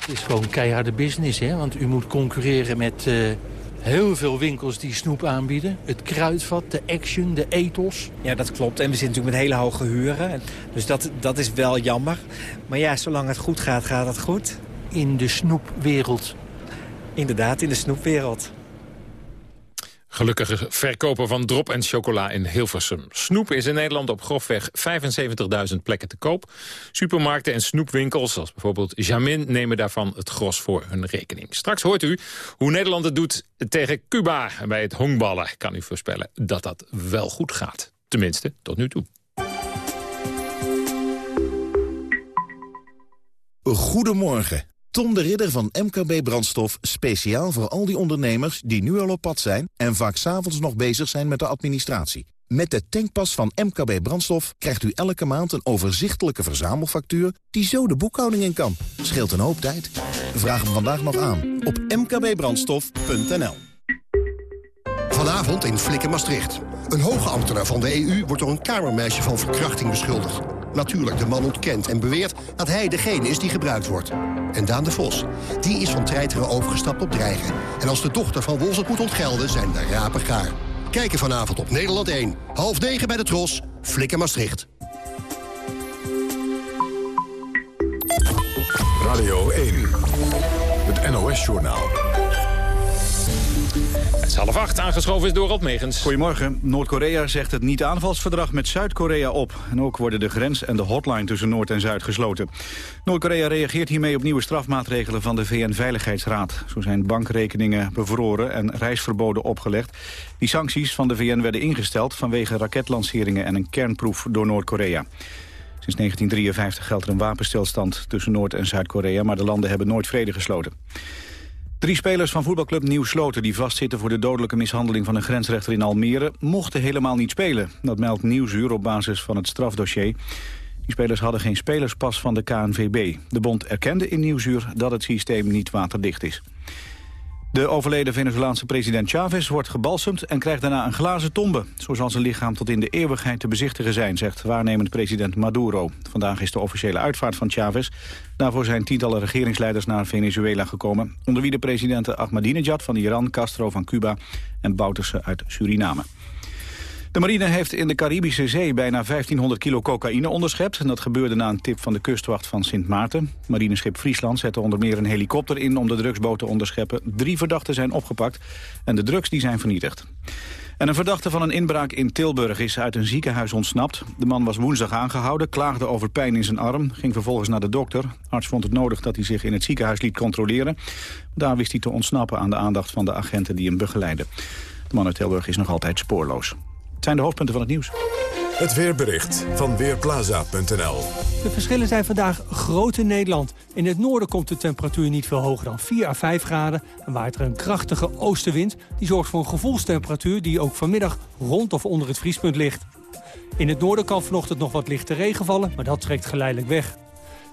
Het is gewoon keiharde business, hè? Want u moet concurreren met... Uh, heel veel winkels die snoep aanbieden. Het Kruidvat, de Action, de Ethos. Ja, dat klopt. En we zitten natuurlijk met hele hoge huren. Dus dat, dat is wel jammer. Maar ja, zolang het goed gaat, gaat het goed. In de snoepwereld. Inderdaad, in de snoepwereld. Gelukkige verkoper van drop en chocola in Hilversum. Snoep is in Nederland op grofweg 75.000 plekken te koop. Supermarkten en snoepwinkels, zoals bijvoorbeeld Jamin... nemen daarvan het gros voor hun rekening. Straks hoort u hoe Nederland het doet tegen Cuba bij het honkballen. Kan u voorspellen dat dat wel goed gaat. Tenminste, tot nu toe. Goedemorgen. Tom de Ridder van MKB Brandstof, speciaal voor al die ondernemers die nu al op pad zijn en vaak s'avonds nog bezig zijn met de administratie. Met de tankpas van MKB Brandstof krijgt u elke maand een overzichtelijke verzamelfactuur die zo de boekhouding in kan. Scheelt een hoop tijd. Vraag hem vandaag nog aan op mkbbrandstof.nl. Vanavond in Flikken Maastricht. Een hoge ambtenaar van de EU wordt door een kamermeisje van verkrachting beschuldigd. Natuurlijk, de man ontkent en beweert dat hij degene is die gebruikt wordt. En Daan de Vos, die is van treiteren overgestapt op dreigen. En als de dochter van het moet ontgelden, zijn de rapen gaar. Kijken vanavond op Nederland 1. Half negen bij de Tros. Flikken Maastricht. Radio 1. Het NOS-journaal. Is half acht, aangeschoven is door Rob Megens. Goedemorgen. Noord-Korea zegt het niet-aanvalsverdrag met Zuid-Korea op. En ook worden de grens en de hotline tussen Noord en Zuid gesloten. Noord-Korea reageert hiermee op nieuwe strafmaatregelen van de VN-veiligheidsraad. Zo zijn bankrekeningen bevroren en reisverboden opgelegd. Die sancties van de VN werden ingesteld vanwege raketlanceringen en een kernproef door Noord-Korea. Sinds 1953 geldt er een wapenstilstand tussen Noord- en Zuid-Korea... maar de landen hebben nooit vrede gesloten. Drie spelers van voetbalclub Nieuw Sloten die vastzitten voor de dodelijke mishandeling van een grensrechter in Almere mochten helemaal niet spelen. Dat meldt Nieuwsuur op basis van het strafdossier. Die spelers hadden geen spelerspas van de KNVB. De bond erkende in Nieuwsuur dat het systeem niet waterdicht is. De overleden Venezolaanse president Chavez wordt gebalsemd en krijgt daarna een glazen tombe. Zo zal zijn lichaam tot in de eeuwigheid te bezichtigen zijn, zegt waarnemend president Maduro. Vandaag is de officiële uitvaart van Chavez. Daarvoor zijn tientallen regeringsleiders naar Venezuela gekomen. Onder wie de presidenten Ahmadinejad van Iran, Castro van Cuba en Bouterse uit Suriname. De marine heeft in de Caribische Zee bijna 1500 kilo cocaïne onderschept. Dat gebeurde na een tip van de kustwacht van Sint Maarten. Marineschip Friesland zette onder meer een helikopter in om de drugsboot te onderscheppen. Drie verdachten zijn opgepakt en de drugs die zijn vernietigd. En een verdachte van een inbraak in Tilburg is uit een ziekenhuis ontsnapt. De man was woensdag aangehouden, klaagde over pijn in zijn arm... ging vervolgens naar de dokter. Arts vond het nodig dat hij zich in het ziekenhuis liet controleren. Daar wist hij te ontsnappen aan de aandacht van de agenten die hem begeleiden. De man uit Tilburg is nog altijd spoorloos. Zijn de hoofdpunten van het nieuws. Het weerbericht van Weerplaza.nl De verschillen zijn vandaag groot in Nederland. In het noorden komt de temperatuur niet veel hoger dan 4 à 5 graden... en waait er een krachtige oostenwind. Die zorgt voor een gevoelstemperatuur die ook vanmiddag rond of onder het vriespunt ligt. In het noorden kan vanochtend nog wat lichte regen vallen, maar dat trekt geleidelijk weg.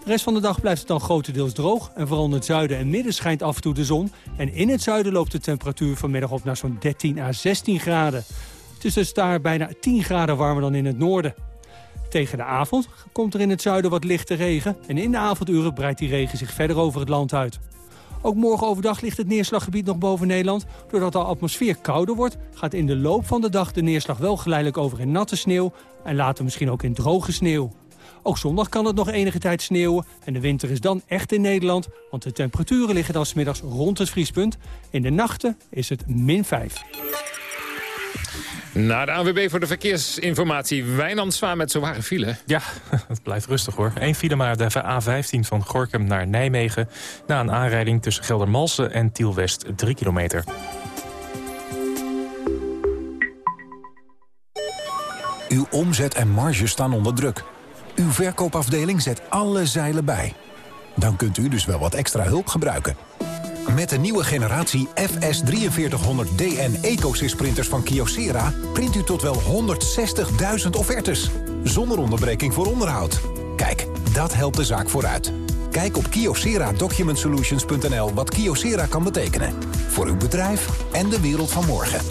De rest van de dag blijft het dan grotendeels droog... en vooral in het zuiden en midden schijnt af en toe de zon. En in het zuiden loopt de temperatuur vanmiddag op naar zo'n 13 à 16 graden. Het is dus daar bijna 10 graden warmer dan in het noorden. Tegen de avond komt er in het zuiden wat lichte regen... en in de avonduren breidt die regen zich verder over het land uit. Ook morgen overdag ligt het neerslaggebied nog boven Nederland. Doordat de atmosfeer kouder wordt, gaat in de loop van de dag de neerslag wel geleidelijk over in natte sneeuw... en later misschien ook in droge sneeuw. Ook zondag kan het nog enige tijd sneeuwen en de winter is dan echt in Nederland... want de temperaturen liggen dan smiddags rond het vriespunt. In de nachten is het min 5. Na de ANWB voor de verkeersinformatie. Wijnand Zwaan met zware file. Ja, het blijft rustig hoor. Eén file maar de A15 van Gorkum naar Nijmegen... na een aanrijding tussen Geldermalsen en Tielwest 3 kilometer. Uw omzet en marge staan onder druk. Uw verkoopafdeling zet alle zeilen bij. Dan kunt u dus wel wat extra hulp gebruiken. Met de nieuwe generatie FS4300DN EcoSys printers van Kyocera... print u tot wel 160.000 offertes. Zonder onderbreking voor onderhoud. Kijk, dat helpt de zaak vooruit. Kijk op kyocera-documentsolutions.nl wat Kyocera kan betekenen. Voor uw bedrijf en de wereld van morgen.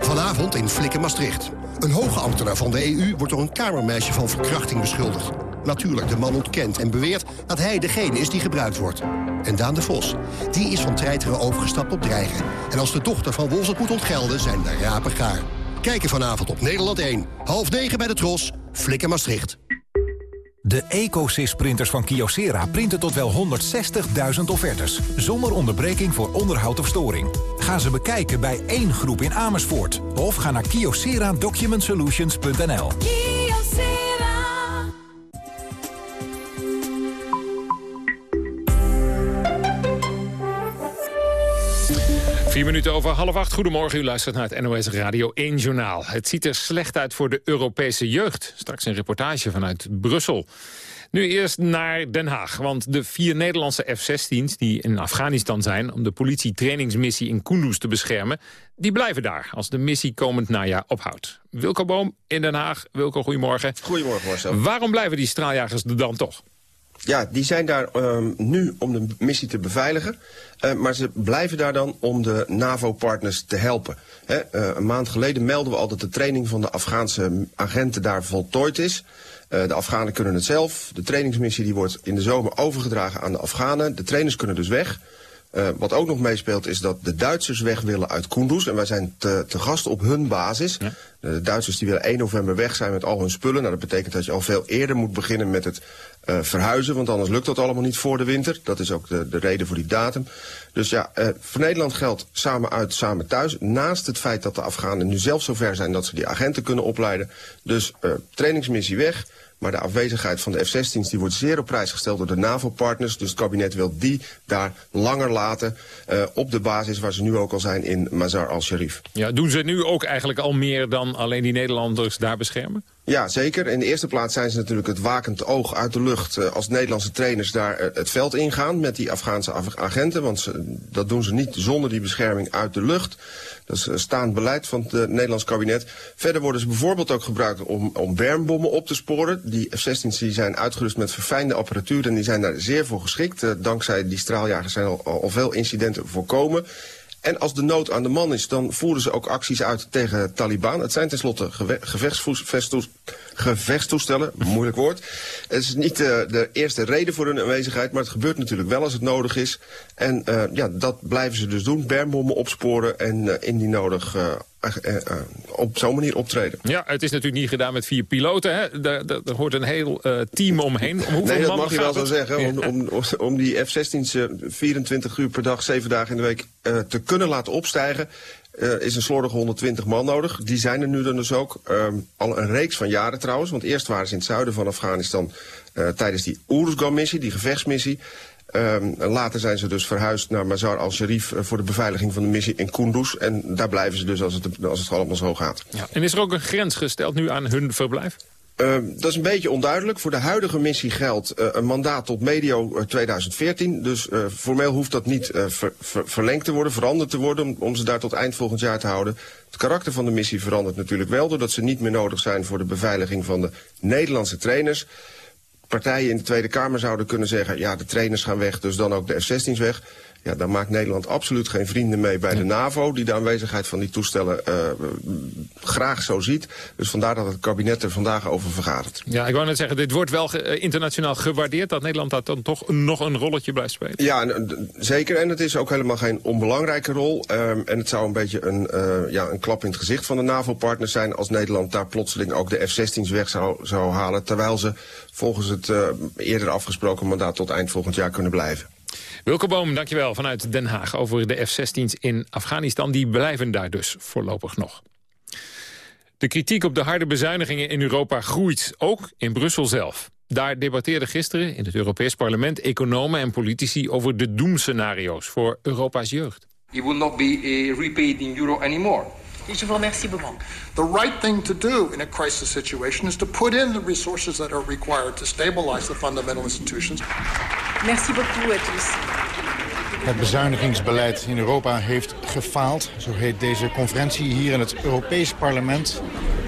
Vanavond in Flikken Maastricht. Een hoge ambtenaar van de EU wordt door een kamermeisje van verkrachting beschuldigd. Natuurlijk, de man ontkent en beweert dat hij degene is die gebruikt wordt. En Daan de Vos, die is van treiteren overgestapt op dreigen. En als de dochter van Wolf het moet ontgelden, zijn de rapen gaar. Kijken vanavond op Nederland 1. Half negen bij de Tros, Flikken Maastricht. De EcoSys printers van Kyocera printen tot wel 160.000 offertes. Zonder onderbreking voor onderhoud of storing. Ga ze bekijken bij één groep in Amersfoort. Of ga naar kyocera-documentsolutions.nl Vier minuten over half acht. Goedemorgen, u luistert naar het NOS Radio 1 Journaal. Het ziet er slecht uit voor de Europese jeugd. Straks een reportage vanuit Brussel. Nu eerst naar Den Haag, want de vier Nederlandse F-16's... die in Afghanistan zijn om de politietrainingsmissie in Kunduz te beschermen... die blijven daar als de missie komend najaar ophoudt. Wilco Boom in Den Haag. Wilco, goedemorgen. Goedemorgen, Marcel. Waarom blijven die straaljagers er dan toch? Ja, die zijn daar um, nu om de missie te beveiligen. Uh, maar ze blijven daar dan om de NAVO-partners te helpen. He, uh, een maand geleden melden we al dat de training van de Afghaanse agenten daar voltooid is. Uh, de Afghanen kunnen het zelf. De trainingsmissie die wordt in de zomer overgedragen aan de Afghanen. De trainers kunnen dus weg. Uh, wat ook nog meespeelt is dat de Duitsers weg willen uit Kunduz. En wij zijn te, te gast op hun basis. Ja. De Duitsers die willen 1 november weg zijn met al hun spullen. Nou, dat betekent dat je al veel eerder moet beginnen met het uh, verhuizen. Want anders lukt dat allemaal niet voor de winter. Dat is ook de, de reden voor die datum. Dus ja, uh, voor Nederland geldt samen uit, samen thuis. Naast het feit dat de Afghanen nu zelf zover zijn dat ze die agenten kunnen opleiden. Dus trainingsmissie weg. Maar de afwezigheid van de F-16's die wordt zeer op prijs gesteld door de NAVO-partners. Dus het kabinet wil die daar langer laten uh, op de basis waar ze nu ook al zijn in Mazar al-Sharif. Ja, doen ze nu ook eigenlijk al meer dan alleen die Nederlanders daar beschermen? Ja, zeker. In de eerste plaats zijn ze natuurlijk het wakend oog uit de lucht... Uh, als Nederlandse trainers daar uh, het veld ingaan met die Afghaanse agenten. Want dat doen ze niet zonder die bescherming uit de lucht. Dat is uh, staand beleid van het Nederlands kabinet. Verder worden ze bijvoorbeeld ook gebruikt om, om op te sporen. Die F-16's die zijn uitgerust met verfijnde apparatuur... en die zijn daar zeer voor geschikt. dankzij die straaljagers zijn al, al veel incidenten voorkomen... En als de nood aan de man is, dan voeren ze ook acties uit tegen Taliban. Het zijn tenslotte gevechtstoestellen, moeilijk woord. Het is niet uh, de eerste reden voor hun aanwezigheid, maar het gebeurt natuurlijk wel als het nodig is. En uh, ja, dat blijven ze dus doen, bermbommen opsporen en uh, indien nodig uh, op zo'n manier optreden. Ja, het is natuurlijk niet gedaan met vier piloten. Hè? Daar, daar, daar hoort een heel uh, team omheen. Om nee, dat mag je wel zo zeggen. Ja. Om, om, om die F-16's 24 uur per dag, 7 dagen in de week te kunnen laten opstijgen... is een slordige 120 man nodig. Die zijn er nu dan dus ook. Um, al een reeks van jaren trouwens. Want eerst waren ze in het zuiden van Afghanistan... tijdens die Oeruzgan-missie, die gevechtsmissie... Um, later zijn ze dus verhuisd naar Mazar al-Sharif uh, voor de beveiliging van de missie in Kunduz. En daar blijven ze dus als het, als het allemaal zo gaat. Ja. En is er ook een grens gesteld nu aan hun verblijf? Uh, dat is een beetje onduidelijk. Voor de huidige missie geldt uh, een mandaat tot medio uh, 2014. Dus formeel hoeft dat niet ver, ver, verlengd te worden, veranderd te worden... Om, om, ze daar tot eind volgend jaar te houden. Het karakter van de missie verandert natuurlijk wel... doordat ze niet meer nodig zijn voor de beveiliging van de Nederlandse trainers. Partijen in de Tweede Kamer zouden kunnen zeggen... ja, de trainers gaan weg, dus dan ook de F-16's weg... Ja, daar maakt Nederland absoluut geen vrienden mee bij de NAVO... die de aanwezigheid van die toestellen uh, graag zo ziet. Dus vandaar dat het kabinet er vandaag over vergadert. Ja, ik wou net zeggen, dit wordt wel ge internationaal gewaardeerd... dat Nederland daar dan toch nog een rolletje blijft spelen. Ja, en, zeker. En het is ook helemaal geen onbelangrijke rol. Um, en het zou een beetje een, uh, ja, een klap in het gezicht van de NAVO-partners zijn... als Nederland daar plotseling ook de F-16's weg zou, zou halen... terwijl ze volgens het uh, eerder afgesproken mandaat tot eind volgend jaar kunnen blijven. Wilke Boom, dankjewel vanuit Den Haag over de F-16's in Afghanistan. Die blijven daar dus voorlopig nog. De kritiek op de harde bezuinigingen in Europa groeit, ook in Brussel zelf. Daar debatteerden gisteren in het Europees Parlement economen en politici over de doemscenario's voor Europa's jeugd. It will not be a repaid in euro anymore. Je vous remercie beaucoup. The right thing to do in a crisis situation is to put in the resources that are required to stabilize the fundamental institutions. Merci beaucoup à tous. Het bezuinigingsbeleid in Europa heeft gefaald. Zo heet deze conferentie hier in het Europees Parlement.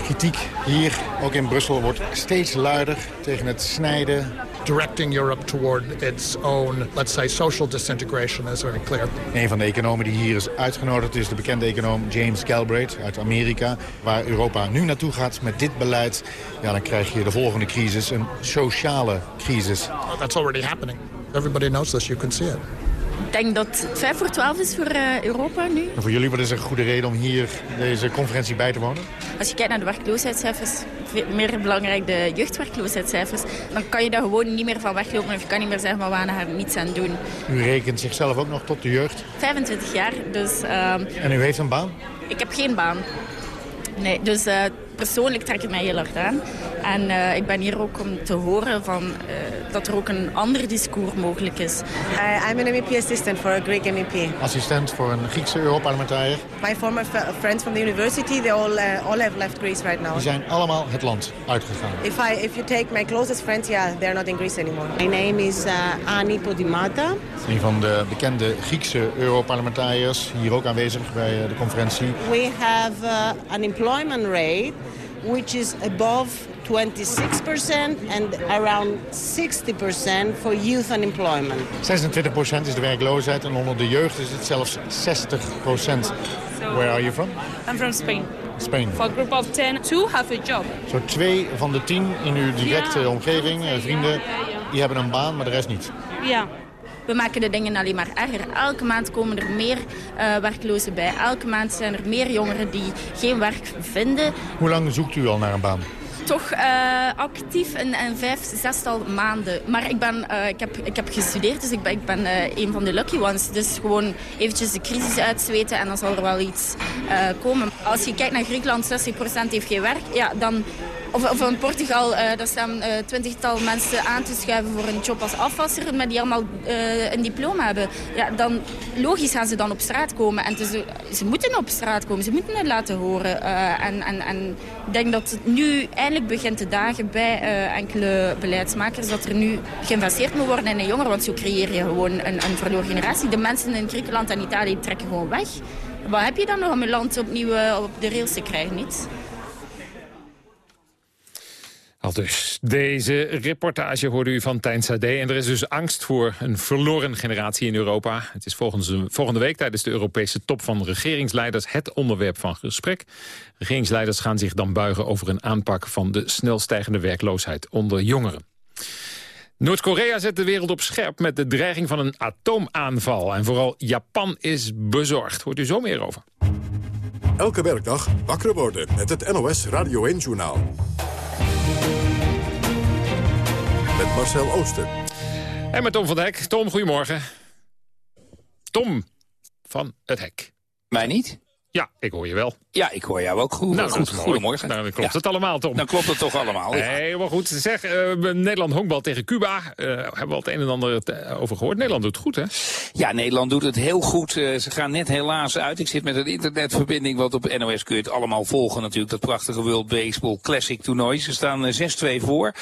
Kritiek hier, ook in Brussel, wordt steeds luider tegen het snijden. Directing Europe toward its own, let's say, social disintegration is very clear. Een van de economen die hier is uitgenodigd is de bekende econoom James Galbraith uit Amerika. Waar Europa nu naartoe gaat met dit beleid, ja, dan krijg je de volgende crisis, een sociale crisis. That's already happening. Everybody knows this, you can see it. Ik denk dat het 5 voor 12 is voor uh, Europa nu. En voor jullie, wat is een goede reden om hier deze conferentie bij te wonen? Als je kijkt naar de werkloosheidscijfers, meer belangrijk de jeugdwerkloosheidscijfers, dan kan je daar gewoon niet meer van weglopen. Of je kan niet meer zeggen, maar we gaan er niets aan doen. U rekent zichzelf ook nog tot de jeugd? 25 jaar, dus... Uh, en u heeft een baan? Ik heb geen baan. Nee, dus uh, persoonlijk trek ik mij heel hard aan. En uh, ik ben hier ook om te horen van, uh, dat er ook een ander discours mogelijk is. Uh, I'm an MEP assistant for a Greek MEP. Assistent voor een Griekse Europarlementariër. My former friends from the university, they all, all have left Greece right now. Die zijn allemaal het land uitgegaan. If, I, if you take my closest friends, yeah, they're not in Greece anymore. My name is Annie Podimata. Een van de bekende Griekse Europarlementariërs, hier ook aanwezig bij de conferentie. We have an employment rate which is above 26% and around 60% for youth unemployment. 26% is de werkloosheid en onder de jeugd is het zelfs 60%. Where are you from? I'm from Spain. Spain. For a group of 10, two have a job. Zo twee van de tien in uw directe omgeving, ja, vrienden, die hebben een baan, maar de rest niet. Ja. We maken de dingen alleen maar erger. Elke maand komen er meer uh, werklozen bij. Elke maand zijn er meer jongeren die geen werk vinden. Hoe lang zoekt u al naar een baan? Toch uh, actief in, in vijf, zestal maanden. Maar ik, ben, uh, ik, heb, ik heb gestudeerd, dus ik ben, ik ben uh, een van de lucky ones. Dus gewoon eventjes de crisis uitzweten en dan zal er wel iets komen. Als je kijkt naar Griekenland, 60% heeft geen werk. Ja, dan of, of in Portugal, uh, daar staan uh, twintigtal mensen aan te schuiven voor een job als afwasser, maar die allemaal uh, een diploma hebben. Ja, dan, logisch gaan ze dan op straat komen. En ze, ze moeten op straat komen, ze moeten het laten horen. en, en, en ik denk dat het nu eindelijk begint te dagen bij enkele beleidsmakers dat er nu geïnvesteerd moet worden in de jongeren. Want zo creëer je gewoon een, een verloren generatie. De mensen in Griekenland en Italië trekken gewoon weg. Wat heb je dan nog om je land opnieuw op de rails te krijgen? Niet? Al dus deze reportage hoorde u van Tijn Sade. En er is dus angst voor een verloren generatie in Europa. Het is volgens, volgende week tijdens de Europese top van regeringsleiders... het onderwerp van gesprek. Regeringsleiders gaan zich dan buigen over een aanpak... van de snel stijgende werkloosheid onder jongeren. Noord-Korea zet de wereld op scherp met de dreiging van een atoomaanval. En vooral Japan is bezorgd. Hoort u zo meer over. Elke werkdag wakker worden met het NOS Radio 1-journaal. Met Marcel Ooster. En met Tom van Dijk. Tom, goedemorgen. Tom van het Hek. Mij niet? Ja, ik hoor je wel. Ja, ik hoor jou ook goed. Nou, goed. Goedemorgen. Nou, dan klopt Ja. het allemaal, Tom. Dan klopt het toch allemaal. ja. Helemaal goed. Zeg, eh, Nederland honkbal tegen Cuba. Eh, hebben we al het een en ander eh, over gehoord. Nederland doet het goed, hè? Ja, Nederland doet het heel goed. Ze gaan net helaas uit. Ik zit met een internetverbinding, want op NOS kun je het allemaal volgen natuurlijk. Dat prachtige World Baseball Classic toernooi. Ze staan eh, 6-2 voor.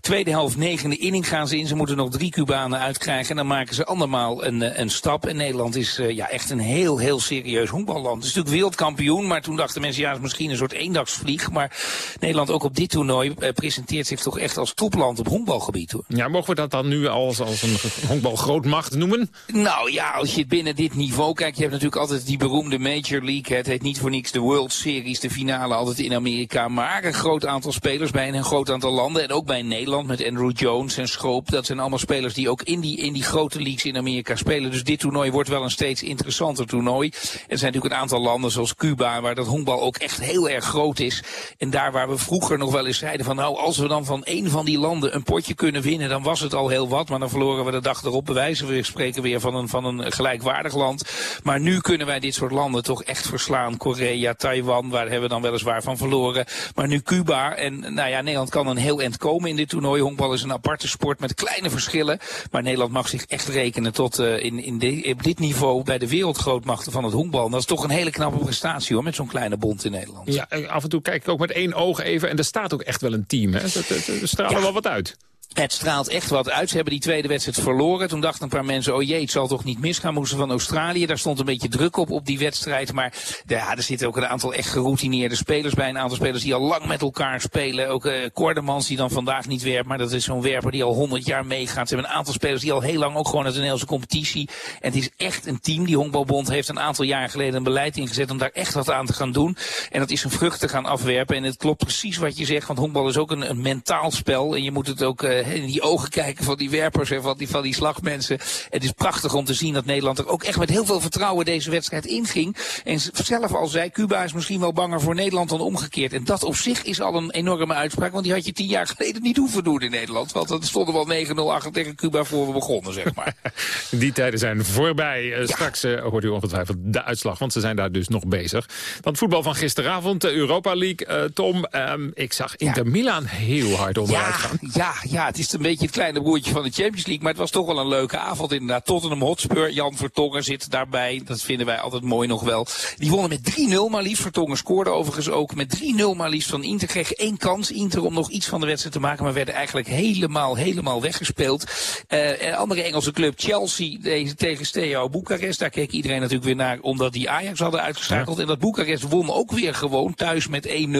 Tweede helft, negende inning gaan ze in. Ze moeten nog drie Cubanen uitkrijgen. En dan maken ze andermaal een, een stap. En Nederland is ja, echt een heel, heel serieus honkballand. Het is natuurlijk wereldkampioen, maar toen dachten mensen, ja, het is misschien een soort eendagsvlieg. Maar Nederland ook op dit toernooi eh, presenteert zich toch echt als topland op honkbalgebied. Hoor. Ja, mogen we dat dan nu als, als een honkbalgrootmacht noemen? Nou ja, als je het binnen dit niveau kijkt, je hebt natuurlijk altijd die beroemde Major League. Het heet niet voor niks de World Series, de finale altijd in Amerika. Maar een groot aantal spelers bij een groot aantal landen. En ook bij Nederland met Andrew Jones en Schoop. Dat zijn allemaal spelers die ook in die, in die grote leagues in Amerika spelen. Dus dit toernooi wordt wel een steeds interessanter toernooi. Er zijn natuurlijk een aantal landen zoals Cuba, waar dat honkbal ook echt heel erg groot is. En daar waar we vroeger nog wel eens zeiden van nou, als we dan van één van die landen een potje kunnen winnen, dan was het al heel wat. Maar dan verloren we de dag erop, bewijzen we spreken weer van een, van een gelijkwaardig land. Maar nu kunnen wij dit soort landen toch echt verslaan. Korea, Taiwan, waar hebben we dan weliswaar van verloren. Maar nu Cuba. En nou ja, Nederland kan een heel eind komen in dit toernooi. Honkbal is een aparte sport met kleine verschillen. Maar Nederland mag zich echt rekenen tot eh, in, in op dit niveau bij de wereldgrootmachten van het honkbal. En dat is toch een hele knappe prestatie hoor, met zo'n kleine bond in Nederland. Ja, af en toe kijk ik ook met één oog even. En er staat ook echt wel een team, hè? Dat stralen Ja. wel wat uit. Het straalt echt wat uit. Ze hebben die tweede wedstrijd verloren. Toen dachten een paar mensen, oh jee, het zal toch niet misgaan. Moesten van Australië. Daar stond een beetje druk op, op die wedstrijd. Maar ja, er zitten ook een aantal echt geroutineerde spelers bij. Een aantal spelers die al lang met elkaar spelen. Ook eh Kordemans die dan vandaag niet werpt. Maar dat is zo'n werper die al honderd jaar meegaat. Ze hebben een aantal spelers die al heel lang ook gewoon uit de Nederlandse competitie. En het is echt een team. Die Honkbalbond heeft een aantal jaar geleden een beleid ingezet om daar echt wat aan te gaan doen. En dat is een vrucht te gaan afwerpen. En het klopt precies wat je zegt. Want honkbal is ook een, een mentaal spel. En je moet het ook eh, in die ogen kijken van die werpers en van die, van die slagmensen. Het is prachtig om te zien dat Nederland er ook echt met heel veel vertrouwen deze wedstrijd inging. En zelf al zei, Cuba is misschien wel banger voor Nederland dan omgekeerd. En dat op zich is al een enorme uitspraak. Want die had je tien jaar geleden niet hoeven doen in Nederland. Want er stonden wel 9-0 achter tegen Cuba voor we begonnen, zeg maar. Die tijden zijn voorbij. Eh, Straks eh, hoort u ongetwijfeld de uitslag, want ze zijn daar dus nog bezig. Dan voetbal van gisteravond, de Europa League. Tom, ehm, ik zag Inter Milan heel hard onderuit Ja, gaan. ja, ja, het is een beetje het kleine broertje van de Champions League. Maar het was toch wel een leuke avond inderdaad. Tottenham Hotspur, Jan Vertongen zit daarbij. Dat vinden wij altijd mooi nog wel. Die wonnen met 3-0 maar liefst. Vertongen scoorde overigens ook met 3-0 maar liefst van Inter. Kreeg één kans, Inter, om nog iets van de wedstrijd te maken. Maar werden eigenlijk helemaal, helemaal weggespeeld. Eh, een andere Engelse club, Chelsea, deze tegen Steaua Boekarest. Daar keek iedereen natuurlijk weer naar, omdat die Ajax hadden uitgeschakeld. En dat Boekarest won ook weer gewoon thuis met 1-0. En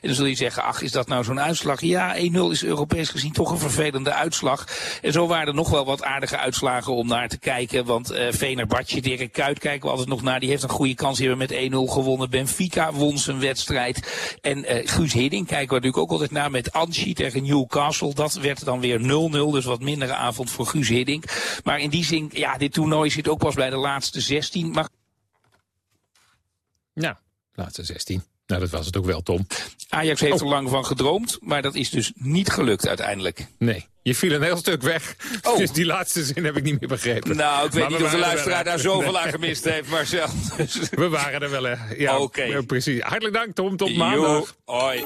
dan zul je zeggen, ach, is dat nou zo'n uitslag? Ja, 1-0 is Europees gezien toch een vervelende uitslag. En zo waren er nog wel wat aardige uitslagen om naar te kijken. Want eh Venerbatje, Dirk Kuyt kijken we altijd nog naar. Die heeft een goede kans. Die hebben met 1-0 gewonnen. Benfica won zijn wedstrijd. En eh, Guus Hidding kijken we natuurlijk ook altijd naar met Anchi tegen Newcastle. Dat werd dan weer 0-0. Dus wat mindere avond voor Guus Hidding. Maar in die zin, ja, dit toernooi zit ook pas bij de laatste 16. Maar Nou, laatste 16. Nou, dat was het ook wel, Tom. Ajax heeft er lang van gedroomd. Maar dat is dus niet gelukt uiteindelijk. Nee, je viel een heel stuk weg. Oh. Dus die laatste zin heb ik niet meer begrepen. Nou, ik weet Maar niet we of de er luisteraar daar zoveel Nee. aan gemist heeft, Marcel. Dus- We waren er wel, hè. Ja, precies. Hartelijk dank, Tom. Tot Jo, maandag. Hoi.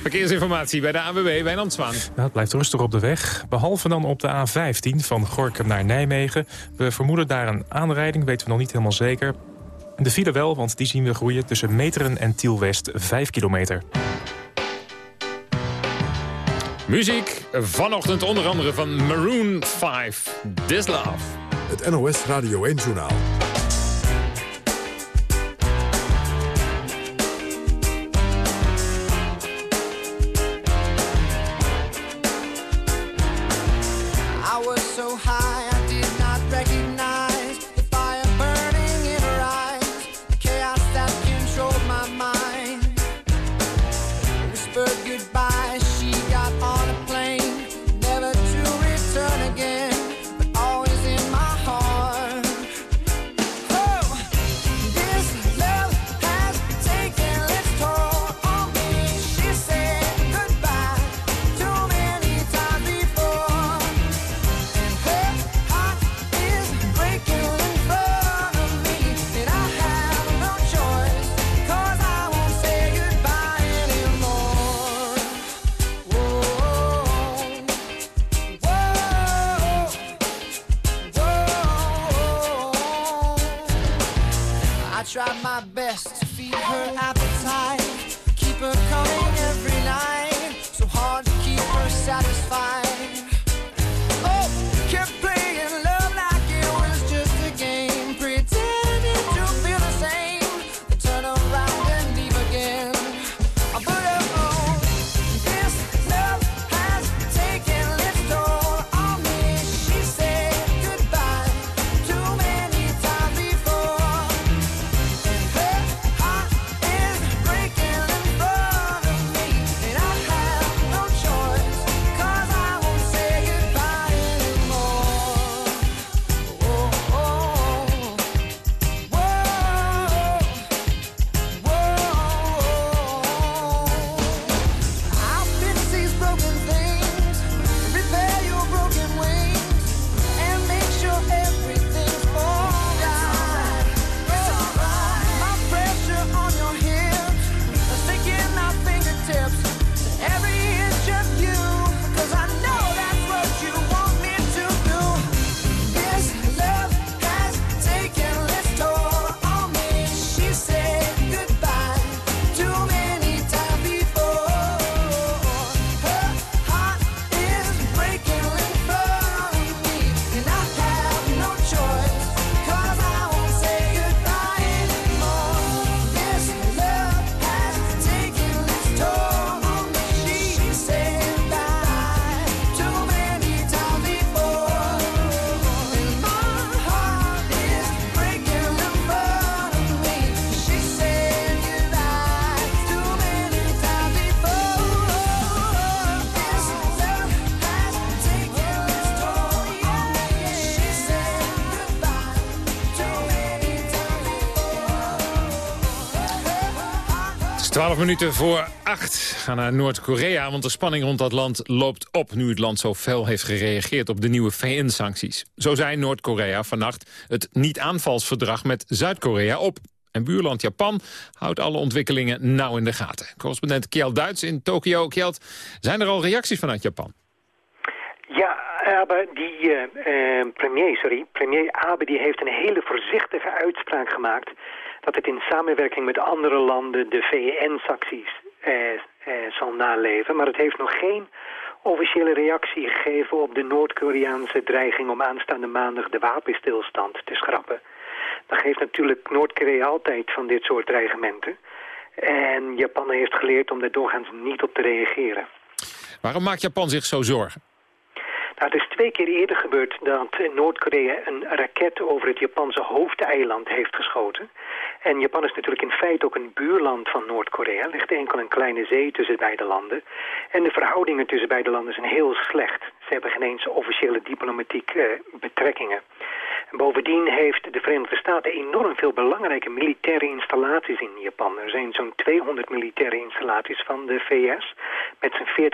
Verkeersinformatie bij de ANWB, Wijnand Zwaan. Nou, het blijft rustig op de weg. Behalve dan op de A15 van Gorkum naar Nijmegen. We vermoeden daar een aanrijding, weten we nog niet helemaal zeker. De file wel, want die zien we groeien tussen Meteren en Tielwest 5 kilometer. Muziek vanochtend onder andere van Maroon 5, This Love. Het NOS Radio 1 Journaal. 12 minuten voor 8. Ga naar Noord-Korea, want de spanning rond dat land loopt op... nu het land zo fel heeft gereageerd op de nieuwe VN-sancties. Zo zei Noord-Korea vannacht het niet-aanvalsverdrag met Zuid-Korea op. En buurland Japan houdt alle ontwikkelingen nauw in de gaten. Correspondent Kjeld Duits in Tokio. Kjeld, zijn er al reacties vanuit Japan? Ja, Abe, die eh, eh, premier, sorry, premier Abe, die heeft een hele voorzichtige uitspraak gemaakt dat het in samenwerking met andere landen de VN-sancties eh, eh, zal naleven. Maar het heeft nog geen officiële reactie gegeven op de Noord-Koreaanse dreiging om aanstaande maandag de wapenstilstand te schrappen. Dat geeft natuurlijk Noord-Korea altijd van dit soort dreigementen. En Japan heeft geleerd om daar doorgaans niet op te reageren. Waarom maakt Japan zich zo zorgen? Het is twee keer eerder gebeurd dat Noord-Korea een raket over het Japanse hoofdeiland heeft geschoten. En Japan is natuurlijk in feite ook een buurland van Noord-Korea. Er ligt enkel een kleine zee tussen beide landen. En de verhoudingen tussen beide landen zijn heel slecht. Ze hebben geen eens officiële diplomatieke eh, betrekkingen. En bovendien heeft de Verenigde Staten enorm veel belangrijke militaire installaties in Japan. Er zijn zo'n 200 militaire installaties van de VS met zo'n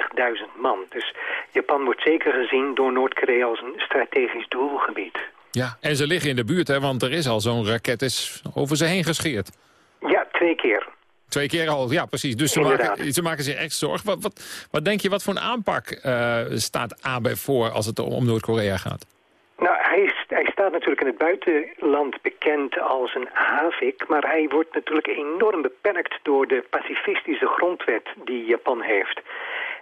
40.000 man. Dus Japan wordt zeker gezien door Noord-Korea als een strategisch doelgebied. Ja, en ze liggen in de buurt, hè, want er is al zo'n raket is over ze heen gescheerd. Ja, twee keer. Twee keer al, ja precies. Dus ze maken, ze maken zich echt zorgen. Wat, wat, wat denk je, wat voor een aanpak uh, staat Abe voor als het om Noord-Korea gaat? Staat natuurlijk in het buitenland bekend als een havik... maar hij wordt natuurlijk enorm beperkt door de pacifistische grondwet die Japan heeft.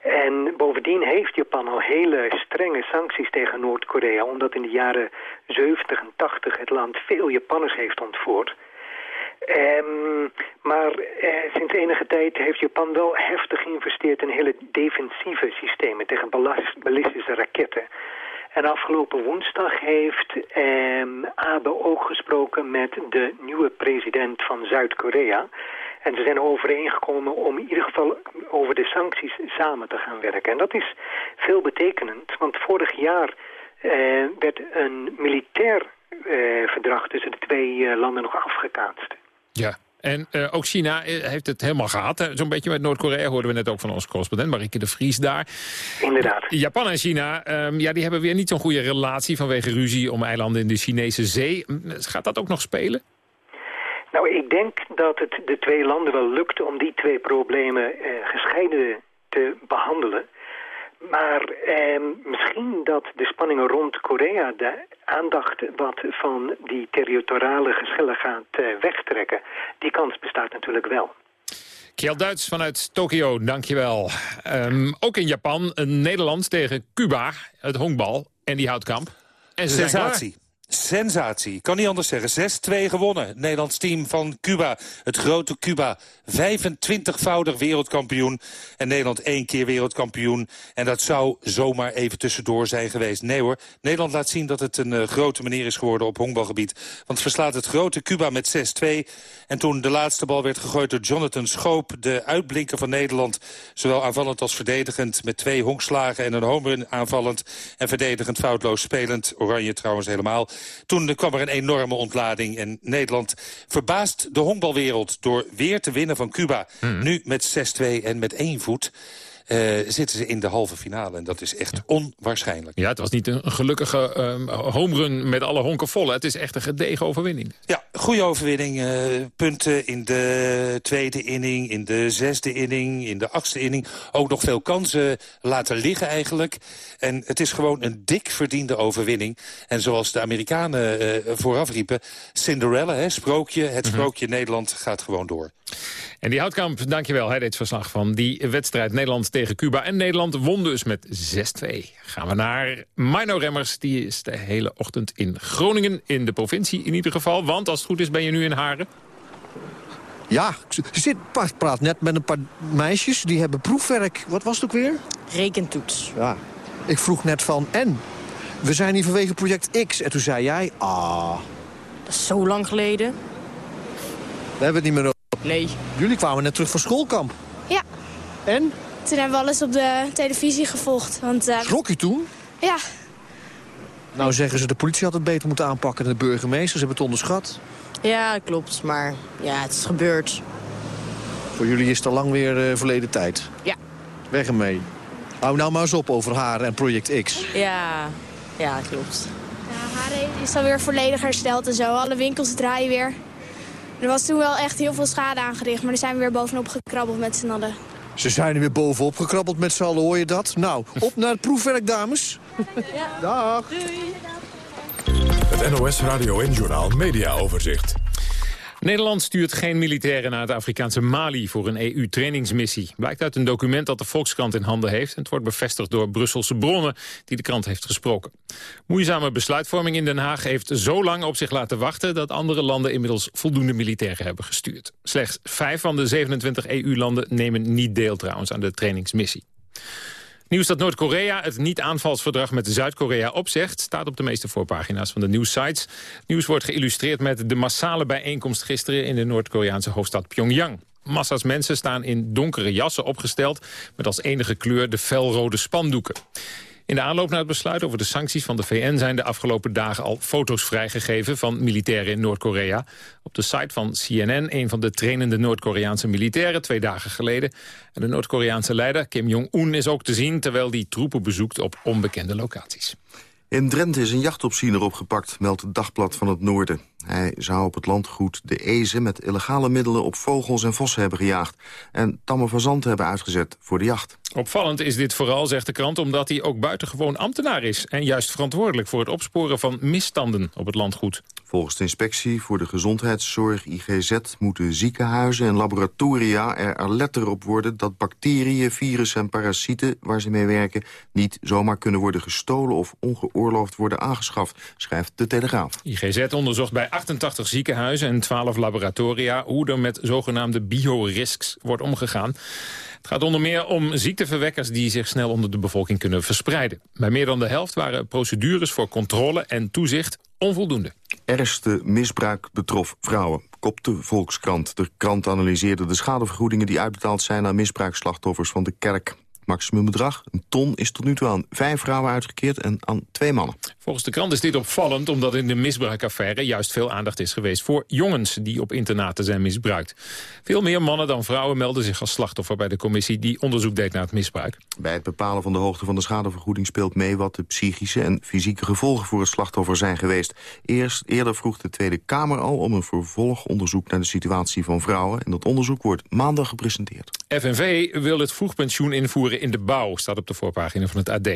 En bovendien heeft Japan al hele strenge sancties tegen Noord-Korea... omdat in de jaren 70 en 80 het land veel Japanners heeft ontvoerd... Um, maar eh, sinds enige tijd heeft Japan wel heftig geïnvesteerd in hele defensieve systemen tegen ballistische raketten. En afgelopen woensdag heeft um, Abe ook gesproken met de nieuwe president van Zuid-Korea. En ze zijn overeengekomen om in ieder geval over de sancties samen te gaan werken. En dat is veel betekenend, want vorig jaar uh, werd een militair uh, verdrag tussen de twee uh, landen nog afgekaatst. Ja, en uh, ook China heeft het helemaal gehad. Zo'n beetje met Noord-Korea hoorden we net ook van onze correspondent Marieke de Vries daar. Inderdaad. Japan en China, um, ja, die hebben weer niet zo'n goede relatie vanwege ruzie om eilanden in de Chinese zee. Gaat dat ook nog spelen? Nou, ik denk dat het de twee landen wel lukt om die twee problemen uh, gescheiden te behandelen. Maar eh, misschien dat de spanningen rond Korea de aandacht wat van die territoriale geschillen gaat eh, wegtrekken. Die kans bestaat natuurlijk wel. Kjell Duits vanuit Tokio, dankjewel. Um, ook in Japan, een Nederland tegen Cuba, het honkbal en die houtkamp. En ze Sensatie. Sensatie. Kan niet anders zeggen. 6-2 gewonnen. Nederlands team van Cuba. Het grote Cuba. 25-voudig wereldkampioen. En Nederland één keer wereldkampioen. En dat zou zomaar even tussendoor zijn geweest. Nee hoor. Nederland laat zien dat het een uh, grote meneer is geworden op honkbalgebied. Want verslaat het grote Cuba met 6-2. En toen de laatste bal werd gegooid door Jonathan Schoop... de uitblinker van Nederland, zowel aanvallend als verdedigend... met twee honkslagen en een homerun aanvallend... en verdedigend foutloos spelend. Oranje trouwens helemaal. Toen kwam er een enorme ontlading en Nederland verbaast de honkbalwereld... door weer te winnen van Cuba. Hmm. Nu met 6-2 en met één voet. Uh, zitten ze in de halve finale. En dat is echt onwaarschijnlijk. Ja, het was niet een gelukkige um, homerun met alle honken volle. Het is echt een gedegen overwinning. Ja, goede overwinning. Uh, punten in de tweede inning, in de zesde inning, in de achtste inning. Ook nog veel kansen laten liggen eigenlijk. En het is gewoon een dik verdiende overwinning. En zoals de Amerikanen uh, vooraf riepen... Cinderella, hè, sprookje, het sprookje mm -hmm. Nederland gaat gewoon door. En die Houtkamp, dankjewel. Hij deed verslag van die wedstrijd Nederland tegen Cuba. En Nederland won dus met 6-2. Gaan we naar Mino Remmers. Die is de hele ochtend in Groningen, in de provincie in ieder geval. Want als het goed is ben je nu in Haren. Ja, ik zit, praat net met een paar meisjes. Die hebben proefwerk. Wat was het ook weer? Rekentoets. Ja. Ik vroeg net van, en? We zijn hier vanwege project X. En toen zei jij, ah... Dat is zo lang geleden. We hebben het niet meer over. Nee. Jullie kwamen net terug van schoolkamp. Ja. En? Toen hebben we alles op de televisie gevolgd. Want, uh... Schrok je toen? Ja. Nou zeggen ze, de politie had het beter moeten aanpakken... en de burgemeesters hebben het onderschat. Ja, klopt. Maar ja, het is gebeurd. Voor jullie is het al lang weer uh, verleden tijd. Ja. Weg ermee. Hou nou maar eens op over haar en Project X. Ja, ja klopt. Ja, haar is alweer volledig hersteld en zo. Alle winkels draaien weer. Er was toen wel echt heel veel schade aangericht, maar daar zijn we weer bovenop gekrabbeld met z'n allen. Ze zijn er weer bovenop gekrabbeld met z'n allen, hoor je dat? Nou, op naar het proefwerk, dames. Ja. Dag. Doei. Het NOS Radio en Journaal Media Overzicht. Nederland stuurt geen militairen naar het Afrikaanse Mali voor een EU-trainingsmissie. Blijkt uit een document dat de Volkskrant in handen heeft. Het wordt bevestigd door Brusselse bronnen die de krant heeft gesproken. Moeizame besluitvorming in Den Haag heeft zo lang op zich laten wachten... dat andere landen inmiddels voldoende militairen hebben gestuurd. Slechts vijf van de 27 EU-landen nemen niet deel trouwens aan de trainingsmissie. Nieuws dat Noord-Korea het niet-aanvalsverdrag met Zuid-Korea opzegt... staat op de meeste voorpagina's van de nieuwssites. Nieuws wordt geïllustreerd met de massale bijeenkomst gisteren... in de Noord-Koreaanse hoofdstad Pyongyang. Massa's mensen staan in donkere jassen opgesteld... met als enige kleur de felrode spandoeken. In de aanloop naar het besluit over de sancties van de VN... zijn de afgelopen dagen al foto's vrijgegeven van militairen in Noord-Korea. Op de site van CNN, een van de trainende Noord-Koreaanse militairen... twee dagen geleden. En de Noord-Koreaanse leider Kim Jong-un is ook te zien... terwijl die troepen bezoekt op onbekende locaties. In Drenthe is een jachtopziener opgepakt, meldt het Dagblad van het Noorden. Hij zou op het landgoed de Ezen met illegale middelen op vogels en vossen hebben gejaagd... en tamme fazanten hebben uitgezet voor de jacht. Opvallend is dit vooral, zegt de krant, omdat hij ook buitengewoon ambtenaar is... en juist verantwoordelijk voor het opsporen van misstanden op het landgoed. Volgens de inspectie voor de gezondheidszorg IGZ moeten ziekenhuizen en laboratoria er alerter op worden dat bacteriën, virussen en parasieten waar ze mee werken niet zomaar kunnen worden gestolen of ongeoorloofd worden aangeschaft, schrijft de Telegraaf. IGZ onderzocht bij 88 ziekenhuizen en 12 laboratoria hoe er met zogenaamde biorisks wordt omgegaan. Het gaat onder meer om ziekteverwekkers die zich snel onder de bevolking kunnen verspreiden. Bij meer dan de helft waren procedures voor controle en toezicht onvoldoende. Ergste misbruik betrof vrouwen, kopte Volkskrant. De krant analyseerde de schadevergoedingen die uitbetaald zijn aan misbruikslachtoffers van de kerk. Maximumbedrag, een ton, is tot nu toe aan vijf vrouwen uitgekeerd en aan twee mannen. Volgens de krant is dit opvallend omdat in de misbruikaffaire juist veel aandacht is geweest voor jongens die op internaten zijn misbruikt. Veel meer mannen dan vrouwen melden zich als slachtoffer bij de commissie die onderzoek deed naar het misbruik. Bij het bepalen van de hoogte van de schadevergoeding speelt mee wat de psychische en fysieke gevolgen voor het slachtoffer zijn geweest. Eerst, eerder vroeg de Tweede Kamer al om een vervolgonderzoek naar de situatie van vrouwen en dat onderzoek wordt maandag gepresenteerd. FNV wil het vroegpensioen invoeren in de bouw, staat op de voorpagina van het AD.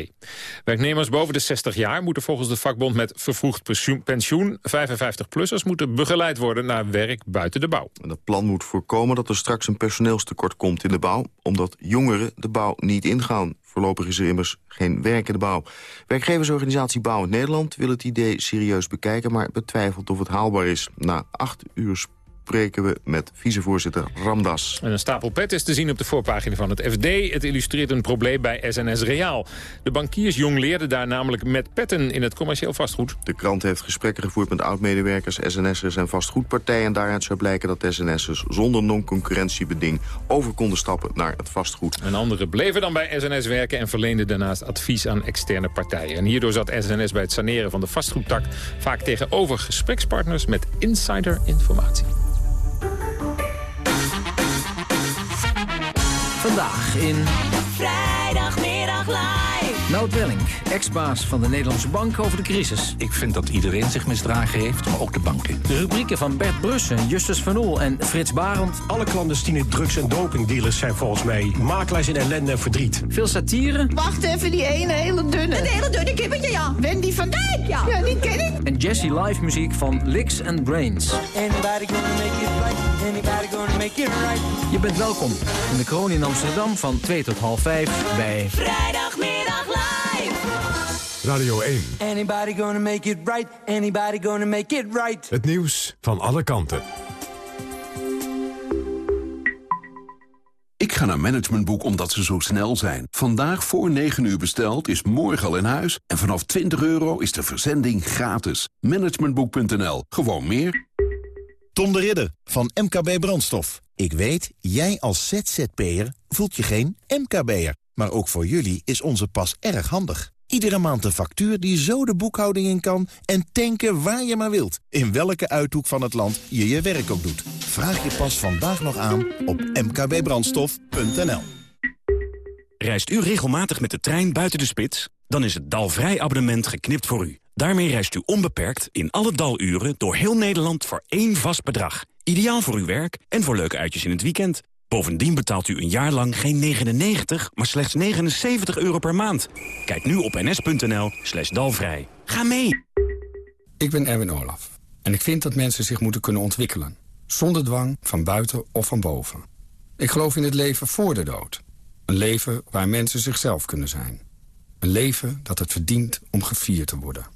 Werknemers boven de 60 jaar moeten volgens de vakbond met vervroegd pensioen... 55-plussers moeten begeleid worden naar werk buiten de bouw. Dat plan moet voorkomen dat er straks een personeelstekort komt in de bouw... omdat jongeren de bouw niet ingaan. Voorlopig is er immers geen werk in de bouw. Werkgeversorganisatie Bouwend Nederland wil het idee serieus bekijken... maar betwijfelt of het haalbaar is. Na acht uur spreken we met vicevoorzitter Ramdas. En een stapel pet is te zien op de voorpagina van het FD. Het illustreert een probleem bij SNS Reaal. De bankiers jong leerden daar namelijk met petten in het commercieel vastgoed. De krant heeft gesprekken gevoerd met oud-medewerkers, SNS'ers en vastgoedpartijen. En daaruit zou blijken dat SNS'ers zonder non-concurrentiebeding over konden stappen naar het vastgoed. En anderen bleven dan bij SNS werken en verleenden daarnaast advies aan externe partijen. En hierdoor zat SNS bij het saneren van de vastgoedtak vaak tegenover gesprekspartners met insider-informatie. Vandaag in... Vrijdagmiddag live. Nout Welling, ex-baas van de Nederlandse Bank over de crisis. Ik vind dat iedereen zich misdragen heeft, maar ook de banken. De rubrieken van Bert Brussen, Justus Van Oel en Frits Barend. Alle clandestine drugs- en dopingdealers zijn volgens mij makelaars in ellende en verdriet. Veel satire. Wacht even, die ene hele dunne. Een hele dunne kippetje, ja. Wendy van Dijk, ja. Ja, die ken ik. En Jesse live muziek van Licks and Brains. Anybody gonna make it right? Anybody gonna make it right? Je bent welkom in de kroon in Amsterdam van 2 tot half 5 bij... Vrijdagmiddag. Radio 1. Anybody gonna make it right? Anybody gonna make it right? Het nieuws van alle kanten. Ik ga naar Managementboek omdat ze zo snel zijn. Vandaag voor 9 uur besteld is morgen al in huis. En vanaf 20 euro is de verzending gratis. Managementboek.nl. Gewoon meer. Tom de Ridder van MKB Brandstof. Ik weet, jij als ZZP'er voelt je geen MKB'er. Maar ook voor jullie is onze pas erg handig. Iedere maand een factuur die zo de boekhouding in kan... en tanken waar je maar wilt. In welke uithoek van het land je je werk ook doet. Vraag je pas vandaag nog aan op mkbbrandstof.nl. Reist u regelmatig met de trein buiten de spits? Dan is het Dalvrij abonnement geknipt voor u. Daarmee reist u onbeperkt in alle daluren door heel Nederland voor één vast bedrag. Ideaal voor uw werk en voor leuke uitjes in het weekend. Bovendien betaalt u een jaar lang geen 99, maar slechts 79 euro per maand. Kijk nu op ns.nl slash dalvrij. Ga mee! Ik ben Erwin Olaf en ik vind dat mensen zich moeten kunnen ontwikkelen. Zonder dwang, van buiten of van boven. Ik geloof in het leven voor de dood. Een leven waar mensen zichzelf kunnen zijn. Een leven dat het verdient om gevierd te worden.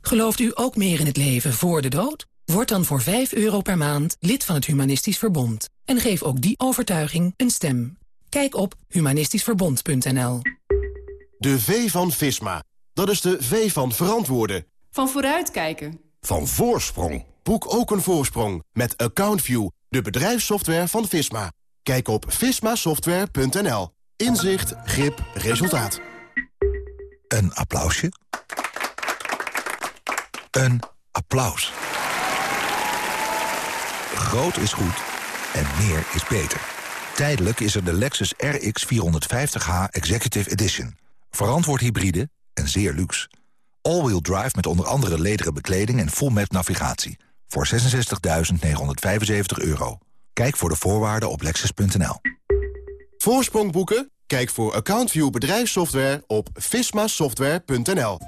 Gelooft u ook meer in het leven voor de dood? Word dan voor 5 euro per maand lid van het Humanistisch Verbond. En geef ook die overtuiging een stem. Kijk op humanistischverbond.nl De V van Visma. Dat is de V van verantwoorden. Van vooruitkijken. Van voorsprong. Boek ook een voorsprong met AccountView, de bedrijfssoftware van Visma. Kijk op vismasoftware.nl. Inzicht, grip, resultaat. Een applausje. Een applaus. Groot is goed en meer is beter. Tijdelijk is er de Lexus RX 450h Executive Edition. Verantwoord hybride en zeer luxe. All-wheel drive met onder andere lederen bekleding en full map navigatie. Voor 66.975 euro. Kijk voor de voorwaarden op lexus.nl. Voorsprong boeken? Kijk voor AccountView bedrijfssoftware op vismasoftware.nl.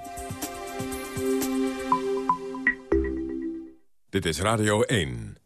Dit is Radio 1.